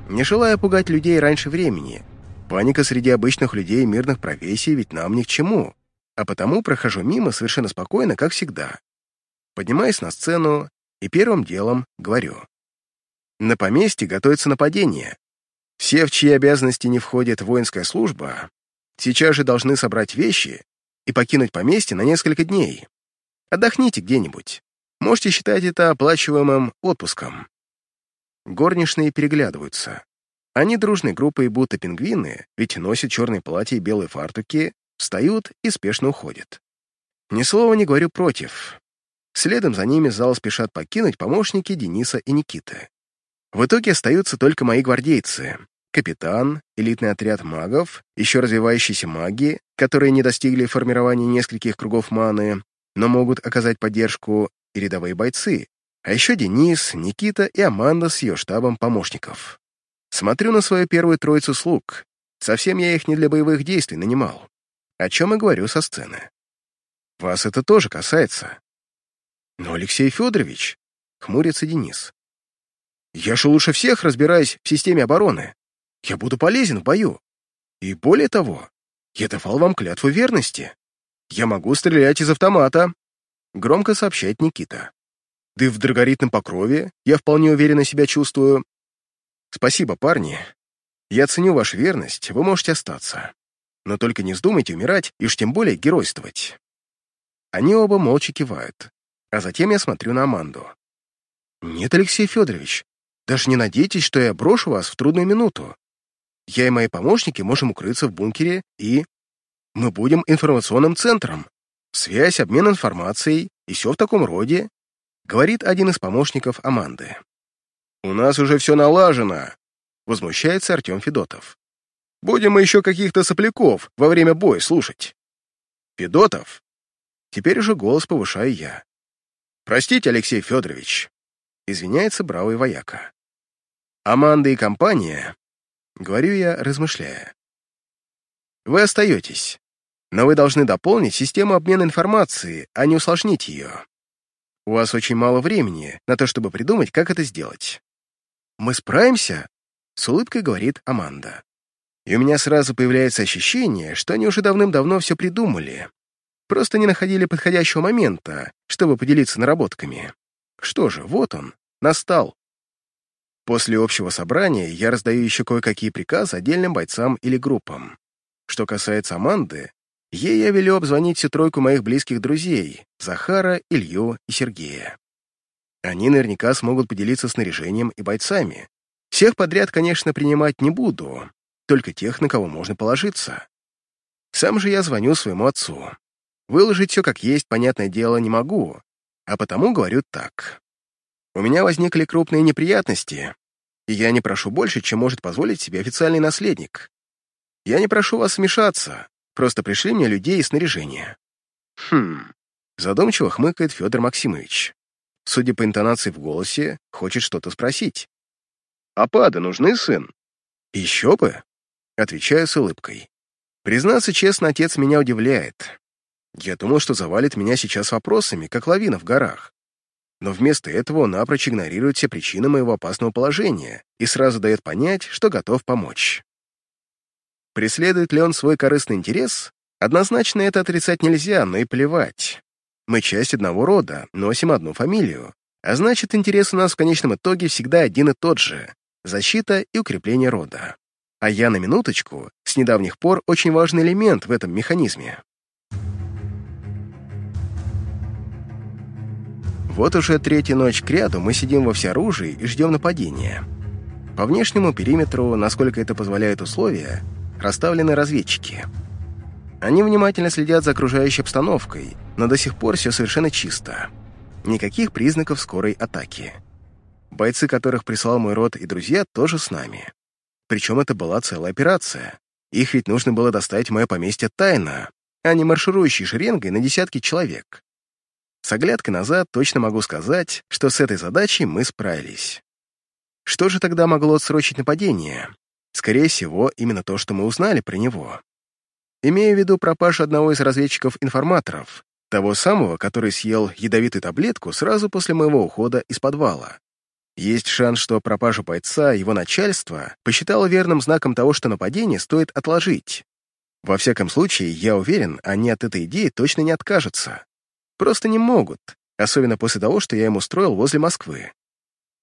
Не желая пугать людей раньше времени, паника среди обычных людей мирных профессий ведь нам ни к чему, а потому прохожу мимо совершенно спокойно, как всегда. Поднимаюсь на сцену и первым делом говорю. На поместье готовится нападение. Все, в чьи обязанности не входит воинская служба, сейчас же должны собрать вещи и покинуть поместье на несколько дней. Отдохните где-нибудь. Можете считать это оплачиваемым отпуском. Горничные переглядываются. Они дружной группой, будто пингвины, ведь носят черные платья и белые фартуки, встают и спешно уходят. Ни слова не говорю против. Следом за ними зал спешат покинуть помощники Дениса и Никиты. В итоге остаются только мои гвардейцы, капитан, элитный отряд магов, еще развивающиеся маги, которые не достигли формирования нескольких кругов маны, но могут оказать поддержку, и рядовые бойцы, а еще Денис, Никита и Аманда с ее штабом помощников. Смотрю на свою первую троицу слуг. Совсем я их не для боевых действий нанимал. О чем и говорю со сцены. Вас это тоже касается. Но, Алексей Федорович, хмурится Денис. Я же лучше всех разбираюсь в системе обороны. Я буду полезен в бою. И более того, я давал вам клятву верности. Я могу стрелять из автомата, громко сообщает Никита. Да и в драгоритном покрове я вполне уверенно себя чувствую. Спасибо, парни. Я ценю вашу верность, вы можете остаться. Но только не вздумайте умирать и уж тем более геройствовать. Они оба молча кивают, а затем я смотрю на Аманду. Нет, Алексей Федорович, даже не надейтесь, что я брошу вас в трудную минуту. Я и мои помощники можем укрыться в бункере и... Мы будем информационным центром. Связь, обмен информацией и все в таком роде, говорит один из помощников Аманды. «У нас уже все налажено», — возмущается Артем Федотов. «Будем мы еще каких-то сопляков во время боя слушать». «Федотов?» Теперь уже голос повышаю я. «Простите, Алексей Федорович», — извиняется бравый вояка. «Аманда и компания», — говорю я, размышляя. «Вы остаетесь, но вы должны дополнить систему обмена информацией, а не усложнить ее. У вас очень мало времени на то, чтобы придумать, как это сделать. Мы справимся?» — с улыбкой говорит Аманда. И у меня сразу появляется ощущение, что они уже давным-давно все придумали. Просто не находили подходящего момента, чтобы поделиться наработками. Что же, вот он, настал. После общего собрания я раздаю еще кое-какие приказы отдельным бойцам или группам. Что касается Аманды, Ей я велю обзвонить всю тройку моих близких друзей — Захара, Илью и Сергея. Они наверняка смогут поделиться снаряжением и бойцами. Всех подряд, конечно, принимать не буду, только тех, на кого можно положиться. Сам же я звоню своему отцу. Выложить все как есть, понятное дело, не могу, а потому говорю так. У меня возникли крупные неприятности, и я не прошу больше, чем может позволить себе официальный наследник. Я не прошу вас вмешаться, Просто пришли мне людей и снаряжение». «Хм...» — задумчиво хмыкает Федор Максимович. Судя по интонации в голосе, хочет что-то спросить. «Опады нужны, сын?» «Еще бы!» — отвечаю с улыбкой. Признаться честно, отец меня удивляет. Я думал, что завалит меня сейчас вопросами, как лавина в горах. Но вместо этого он напрочь игнорирует все причины моего опасного положения и сразу дает понять, что готов помочь. Преследует ли он свой корыстный интерес? Однозначно это отрицать нельзя, но и плевать. Мы часть одного рода, носим одну фамилию. А значит, интерес у нас в конечном итоге всегда один и тот же — защита и укрепление рода. А я на минуточку, с недавних пор очень важный элемент в этом механизме. Вот уже третью ночь к ряду мы сидим во всеоружии и ждем нападения. По внешнему периметру, насколько это позволяет условия, расставлены разведчики. Они внимательно следят за окружающей обстановкой, но до сих пор все совершенно чисто. Никаких признаков скорой атаки. Бойцы, которых прислал мой род и друзья, тоже с нами. Причем это была целая операция. Их ведь нужно было доставить в мое поместье тайно, а не марширующей шеренгой на десятки человек. С оглядкой назад точно могу сказать, что с этой задачей мы справились. Что же тогда могло отсрочить нападение? Скорее всего, именно то, что мы узнали про него. Имею в виду пропажу одного из разведчиков-информаторов, того самого, который съел ядовитую таблетку сразу после моего ухода из подвала. Есть шанс, что пропажу бойца его начальство посчитало верным знаком того, что нападение стоит отложить. Во всяком случае, я уверен, они от этой идеи точно не откажутся. Просто не могут, особенно после того, что я им устроил возле Москвы.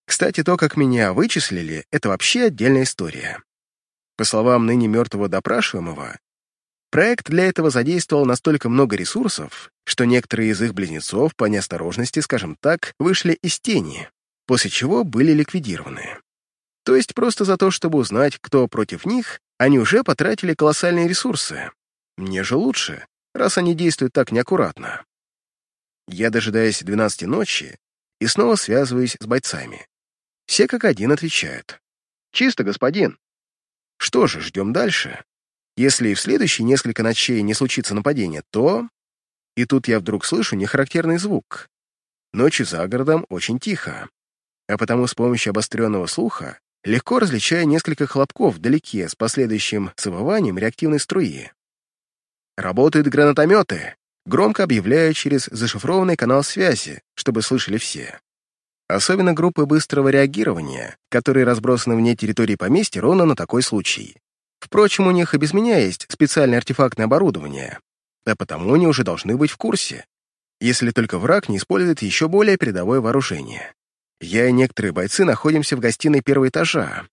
Кстати, то, как меня вычислили, это вообще отдельная история. По словам ныне мертвого допрашиваемого, проект для этого задействовал настолько много ресурсов, что некоторые из их близнецов по неосторожности, скажем так, вышли из тени, после чего были ликвидированы. То есть просто за то, чтобы узнать, кто против них, они уже потратили колоссальные ресурсы. Мне же лучше, раз они действуют так неаккуратно. Я дожидаюсь 12 ночи и снова связываюсь с бойцами. Все как один отвечают. «Чисто, господин». Что же, ждем дальше. Если в следующие несколько ночей не случится нападение, то... И тут я вдруг слышу нехарактерный звук. Ночью за городом очень тихо, а потому с помощью обостренного слуха легко различая несколько хлопков вдалеке с последующим сывованием реактивной струи. «Работают гранатометы!» Громко объявляю через зашифрованный канал связи, чтобы слышали все. Особенно группы быстрого реагирования, которые разбросаны вне территории поместья ровно на такой случай. Впрочем, у них и без меня есть специальное артефактное оборудование, а потому они уже должны быть в курсе, если только враг не использует еще более передовое вооружение. Я и некоторые бойцы находимся в гостиной первого этажа.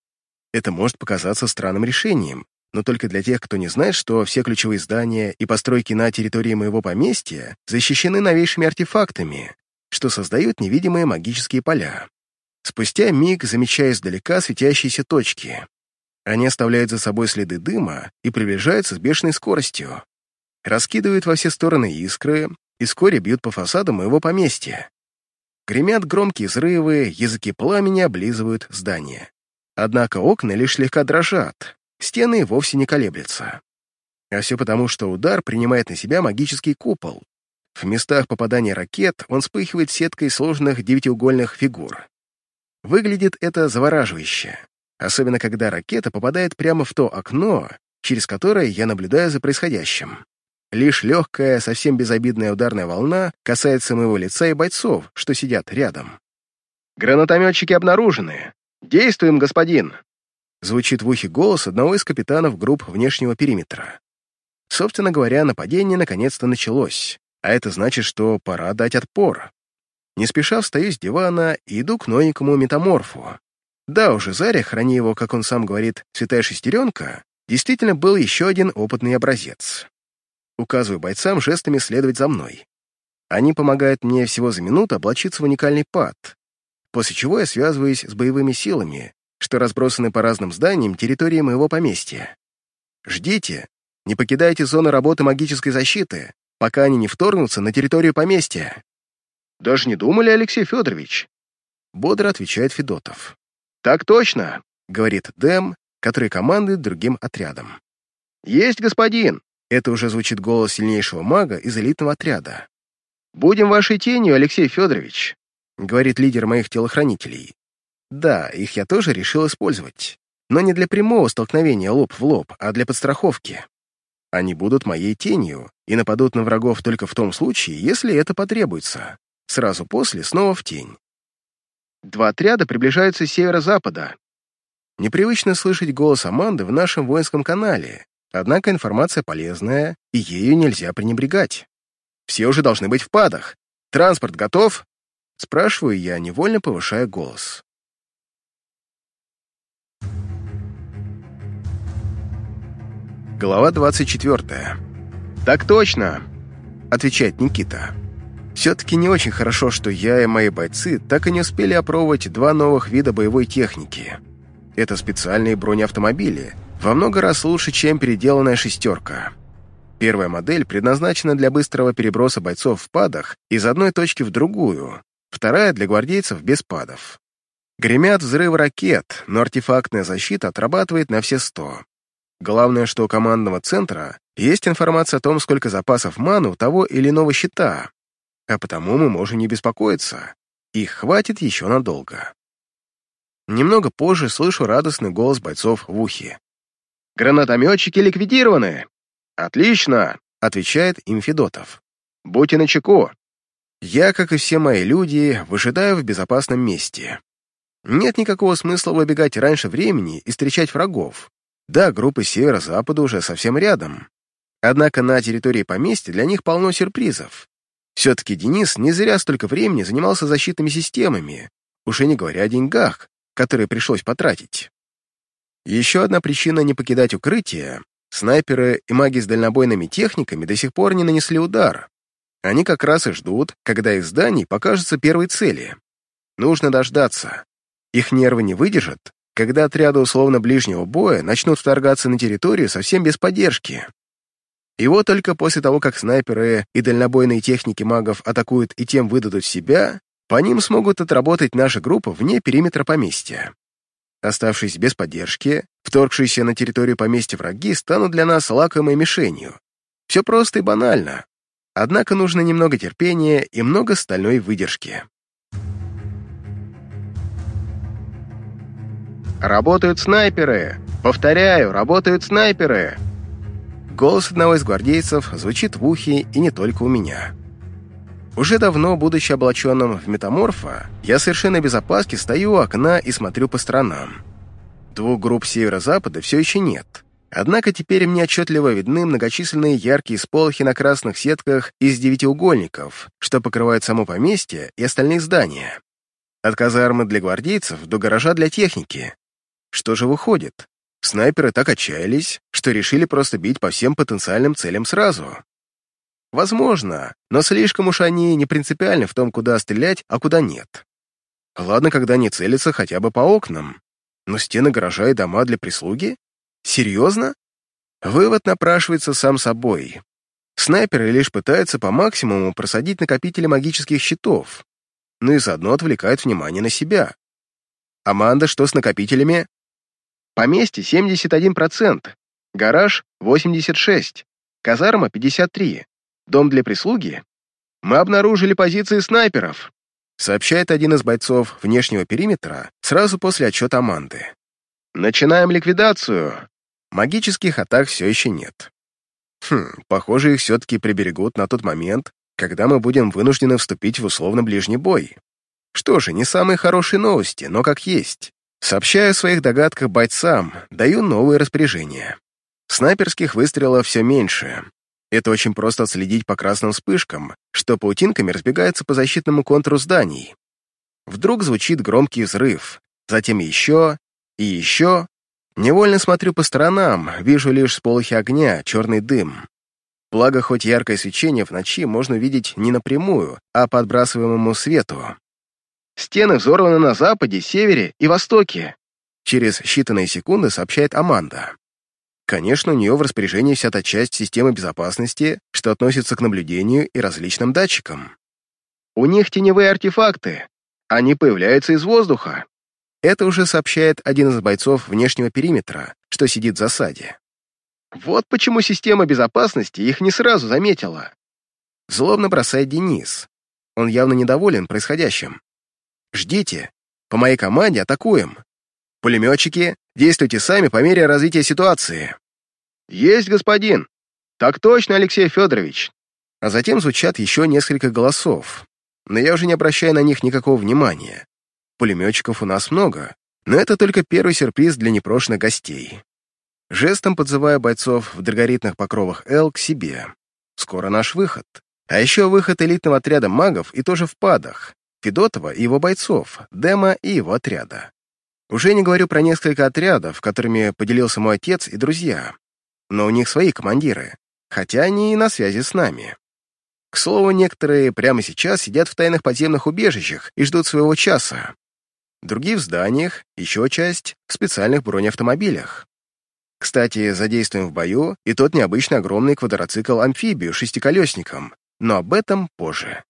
Это может показаться странным решением, но только для тех, кто не знает, что все ключевые здания и постройки на территории моего поместья защищены новейшими артефактами, что создают невидимые магические поля. Спустя миг замечаю издалека светящиеся точки. Они оставляют за собой следы дыма и приближаются с бешеной скоростью. Раскидывают во все стороны искры и вскоре бьют по фасаду моего поместья. Гремят громкие взрывы, языки пламени облизывают здание. Однако окна лишь слегка дрожат, стены вовсе не колеблются. А все потому, что удар принимает на себя магический купол. В местах попадания ракет он вспыхивает сеткой сложных девятиугольных фигур. Выглядит это завораживающе, особенно когда ракета попадает прямо в то окно, через которое я наблюдаю за происходящим. Лишь легкая, совсем безобидная ударная волна касается моего лица и бойцов, что сидят рядом. «Гранатометчики обнаружены! Действуем, господин!» Звучит в ухе голос одного из капитанов групп внешнего периметра. Собственно говоря, нападение наконец-то началось, а это значит, что пора дать отпор. Не спеша встаю с дивана и иду к новенькому метаморфу. Да, уже Заря, храни его, как он сам говорит, святая шестеренка, действительно был еще один опытный образец. Указываю бойцам жестами следовать за мной. Они помогают мне всего за минуту облачиться в уникальный пад, после чего я связываюсь с боевыми силами, что разбросаны по разным зданиям территории моего поместья. Ждите, не покидайте зоны работы магической защиты, пока они не вторгнутся на территорию поместья. Даже не думали, Алексей Федорович? Бодро отвечает Федотов. Так точно, говорит Дэм, который командует другим отрядом. Есть, господин, это уже звучит голос сильнейшего мага из элитного отряда. «Будем вашей тенью, Алексей Федорович», — говорит лидер моих телохранителей. Да, их я тоже решил использовать, но не для прямого столкновения лоб в лоб, а для подстраховки. Они будут моей тенью и нападут на врагов только в том случае, если это потребуется. Сразу после снова в тень. Два отряда приближаются с северо-запада. Непривычно слышать голос Аманды в нашем воинском канале, Однако информация полезная, и ею нельзя пренебрегать. Все уже должны быть в падах. Транспорт готов? Спрашиваю я, невольно повышая голос. Глава 24. «Так точно!» — отвечает Никита. «Все-таки не очень хорошо, что я и мои бойцы так и не успели опробовать два новых вида боевой техники. Это специальные бронеавтомобили — во много раз лучше, чем переделанная шестерка. Первая модель предназначена для быстрого переброса бойцов в падах из одной точки в другую, вторая — для гвардейцев без падов. Гремят взрывы ракет, но артефактная защита отрабатывает на все сто. Главное, что у командного центра есть информация о том, сколько запасов ману у того или иного щита, а потому мы можем не беспокоиться. Их хватит еще надолго. Немного позже слышу радостный голос бойцов в ухе. Гранатометчики ликвидированы. «Отлично!» — отвечает им Федотов. «Будьте начеку!» Я, как и все мои люди, выжидаю в безопасном месте. Нет никакого смысла выбегать раньше времени и встречать врагов. Да, группы северо-запада уже совсем рядом. Однако на территории поместья для них полно сюрпризов. Все-таки Денис не зря столько времени занимался защитными системами, уже не говоря о деньгах, которые пришлось потратить. Еще одна причина не покидать укрытие — снайперы и маги с дальнобойными техниками до сих пор не нанесли удар. Они как раз и ждут, когда из зданий покажутся первые цели. Нужно дождаться. Их нервы не выдержат, когда отряды условно ближнего боя начнут вторгаться на территорию совсем без поддержки. И вот только после того, как снайперы и дальнобойные техники магов атакуют и тем выдадут себя, по ним смогут отработать наша группа вне периметра поместья. Оставшись без поддержки, вторгшиеся на территорию поместья враги станут для нас лакомой мишенью. Все просто и банально. Однако нужно немного терпения и много стальной выдержки. «Работают снайперы! Повторяю, работают снайперы!» Голос одного из гвардейцев звучит в ухе и не только у меня. Уже давно, будучи облаченным в метаморфа, я совершенно без опаски стою у окна и смотрю по сторонам. Двух групп северо-запада все еще нет. Однако теперь мне отчетливо видны многочисленные яркие сполохи на красных сетках из девятиугольников, что покрывают само поместье и остальные здания. От казармы для гвардейцев до гаража для техники. Что же выходит? Снайперы так отчаялись, что решили просто бить по всем потенциальным целям сразу. Возможно, но слишком уж они не принципиальны в том, куда стрелять, а куда нет. Ладно, когда не целятся хотя бы по окнам, но стены гаража и дома для прислуги Серьезно? Вывод напрашивается сам собой. Снайперы лишь пытаются по максимуму просадить накопители магических щитов, но и заодно отвлекают внимание на себя. Аманда, что с накопителями? Поместье 71%, гараж 86%, казарма 53%, дом для прислуги. Мы обнаружили позиции снайперов, сообщает один из бойцов внешнего периметра сразу после отчета Аманды. Начинаем ликвидацию. Магических атак все еще нет. Хм, похоже, их все-таки приберегут на тот момент, когда мы будем вынуждены вступить в условно ближний бой. Что же, не самые хорошие новости, но как есть. Сообщаю о своих догадках бойцам, даю новые распоряжения. Снайперских выстрелов все меньше. Это очень просто отследить по красным вспышкам, что паутинками разбегаются по защитному контуру зданий. Вдруг звучит громкий взрыв, затем еще и еще Невольно смотрю по сторонам, вижу лишь сполохи огня, черный дым. Благо, хоть яркое свечение в ночи можно видеть не напрямую, а по отбрасываемому свету. Стены взорваны на западе, севере и востоке. Через считанные секунды сообщает Аманда. Конечно, у нее в распоряжении вся та часть системы безопасности, что относится к наблюдению и различным датчикам. У них теневые артефакты. Они появляются из воздуха. Это уже сообщает один из бойцов внешнего периметра, что сидит в засаде. Вот почему система безопасности их не сразу заметила. Злобно бросает Денис. Он явно недоволен происходящим. «Ждите. По моей команде атакуем. Пулеметчики, действуйте сами по мере развития ситуации». «Есть, господин!» «Так точно, Алексей Федорович!» А затем звучат еще несколько голосов, но я уже не обращаю на них никакого внимания. Пулеметчиков у нас много, но это только первый сюрприз для непрошенных гостей. Жестом подзываю бойцов в драгоритных покровах «Л» к себе. Скоро наш выход. А еще выход элитного отряда магов и тоже в падах. Федотова и его бойцов, Дема и его отряда. Уже не говорю про несколько отрядов, которыми поделился мой отец и друзья. Но у них свои командиры, хотя они и на связи с нами. К слову, некоторые прямо сейчас сидят в тайных подземных убежищах и ждут своего часа другие в зданиях, еще часть в специальных бронеавтомобилях. Кстати, задействуем в бою и тот необычно огромный квадроцикл-амфибию шестиколесником, но об этом позже.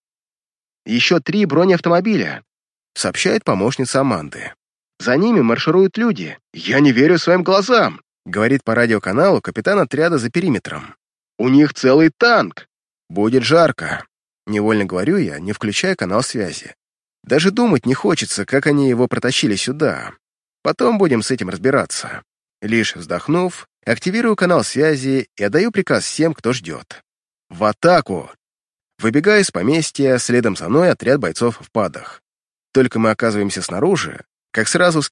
«Еще три бронеавтомобиля», — сообщает помощница Аманды. «За ними маршируют люди. Я не верю своим глазам», — говорит по радиоканалу капитан отряда за периметром. «У них целый танк. Будет жарко», — невольно говорю я, не включая канал связи. Даже думать не хочется, как они его протащили сюда. Потом будем с этим разбираться. Лишь вздохнув, Активирую канал связи и отдаю приказ всем, кто ждет. В атаку! Выбегаю из поместья, следом за мной отряд бойцов в падах. Только мы оказываемся снаружи, как сразу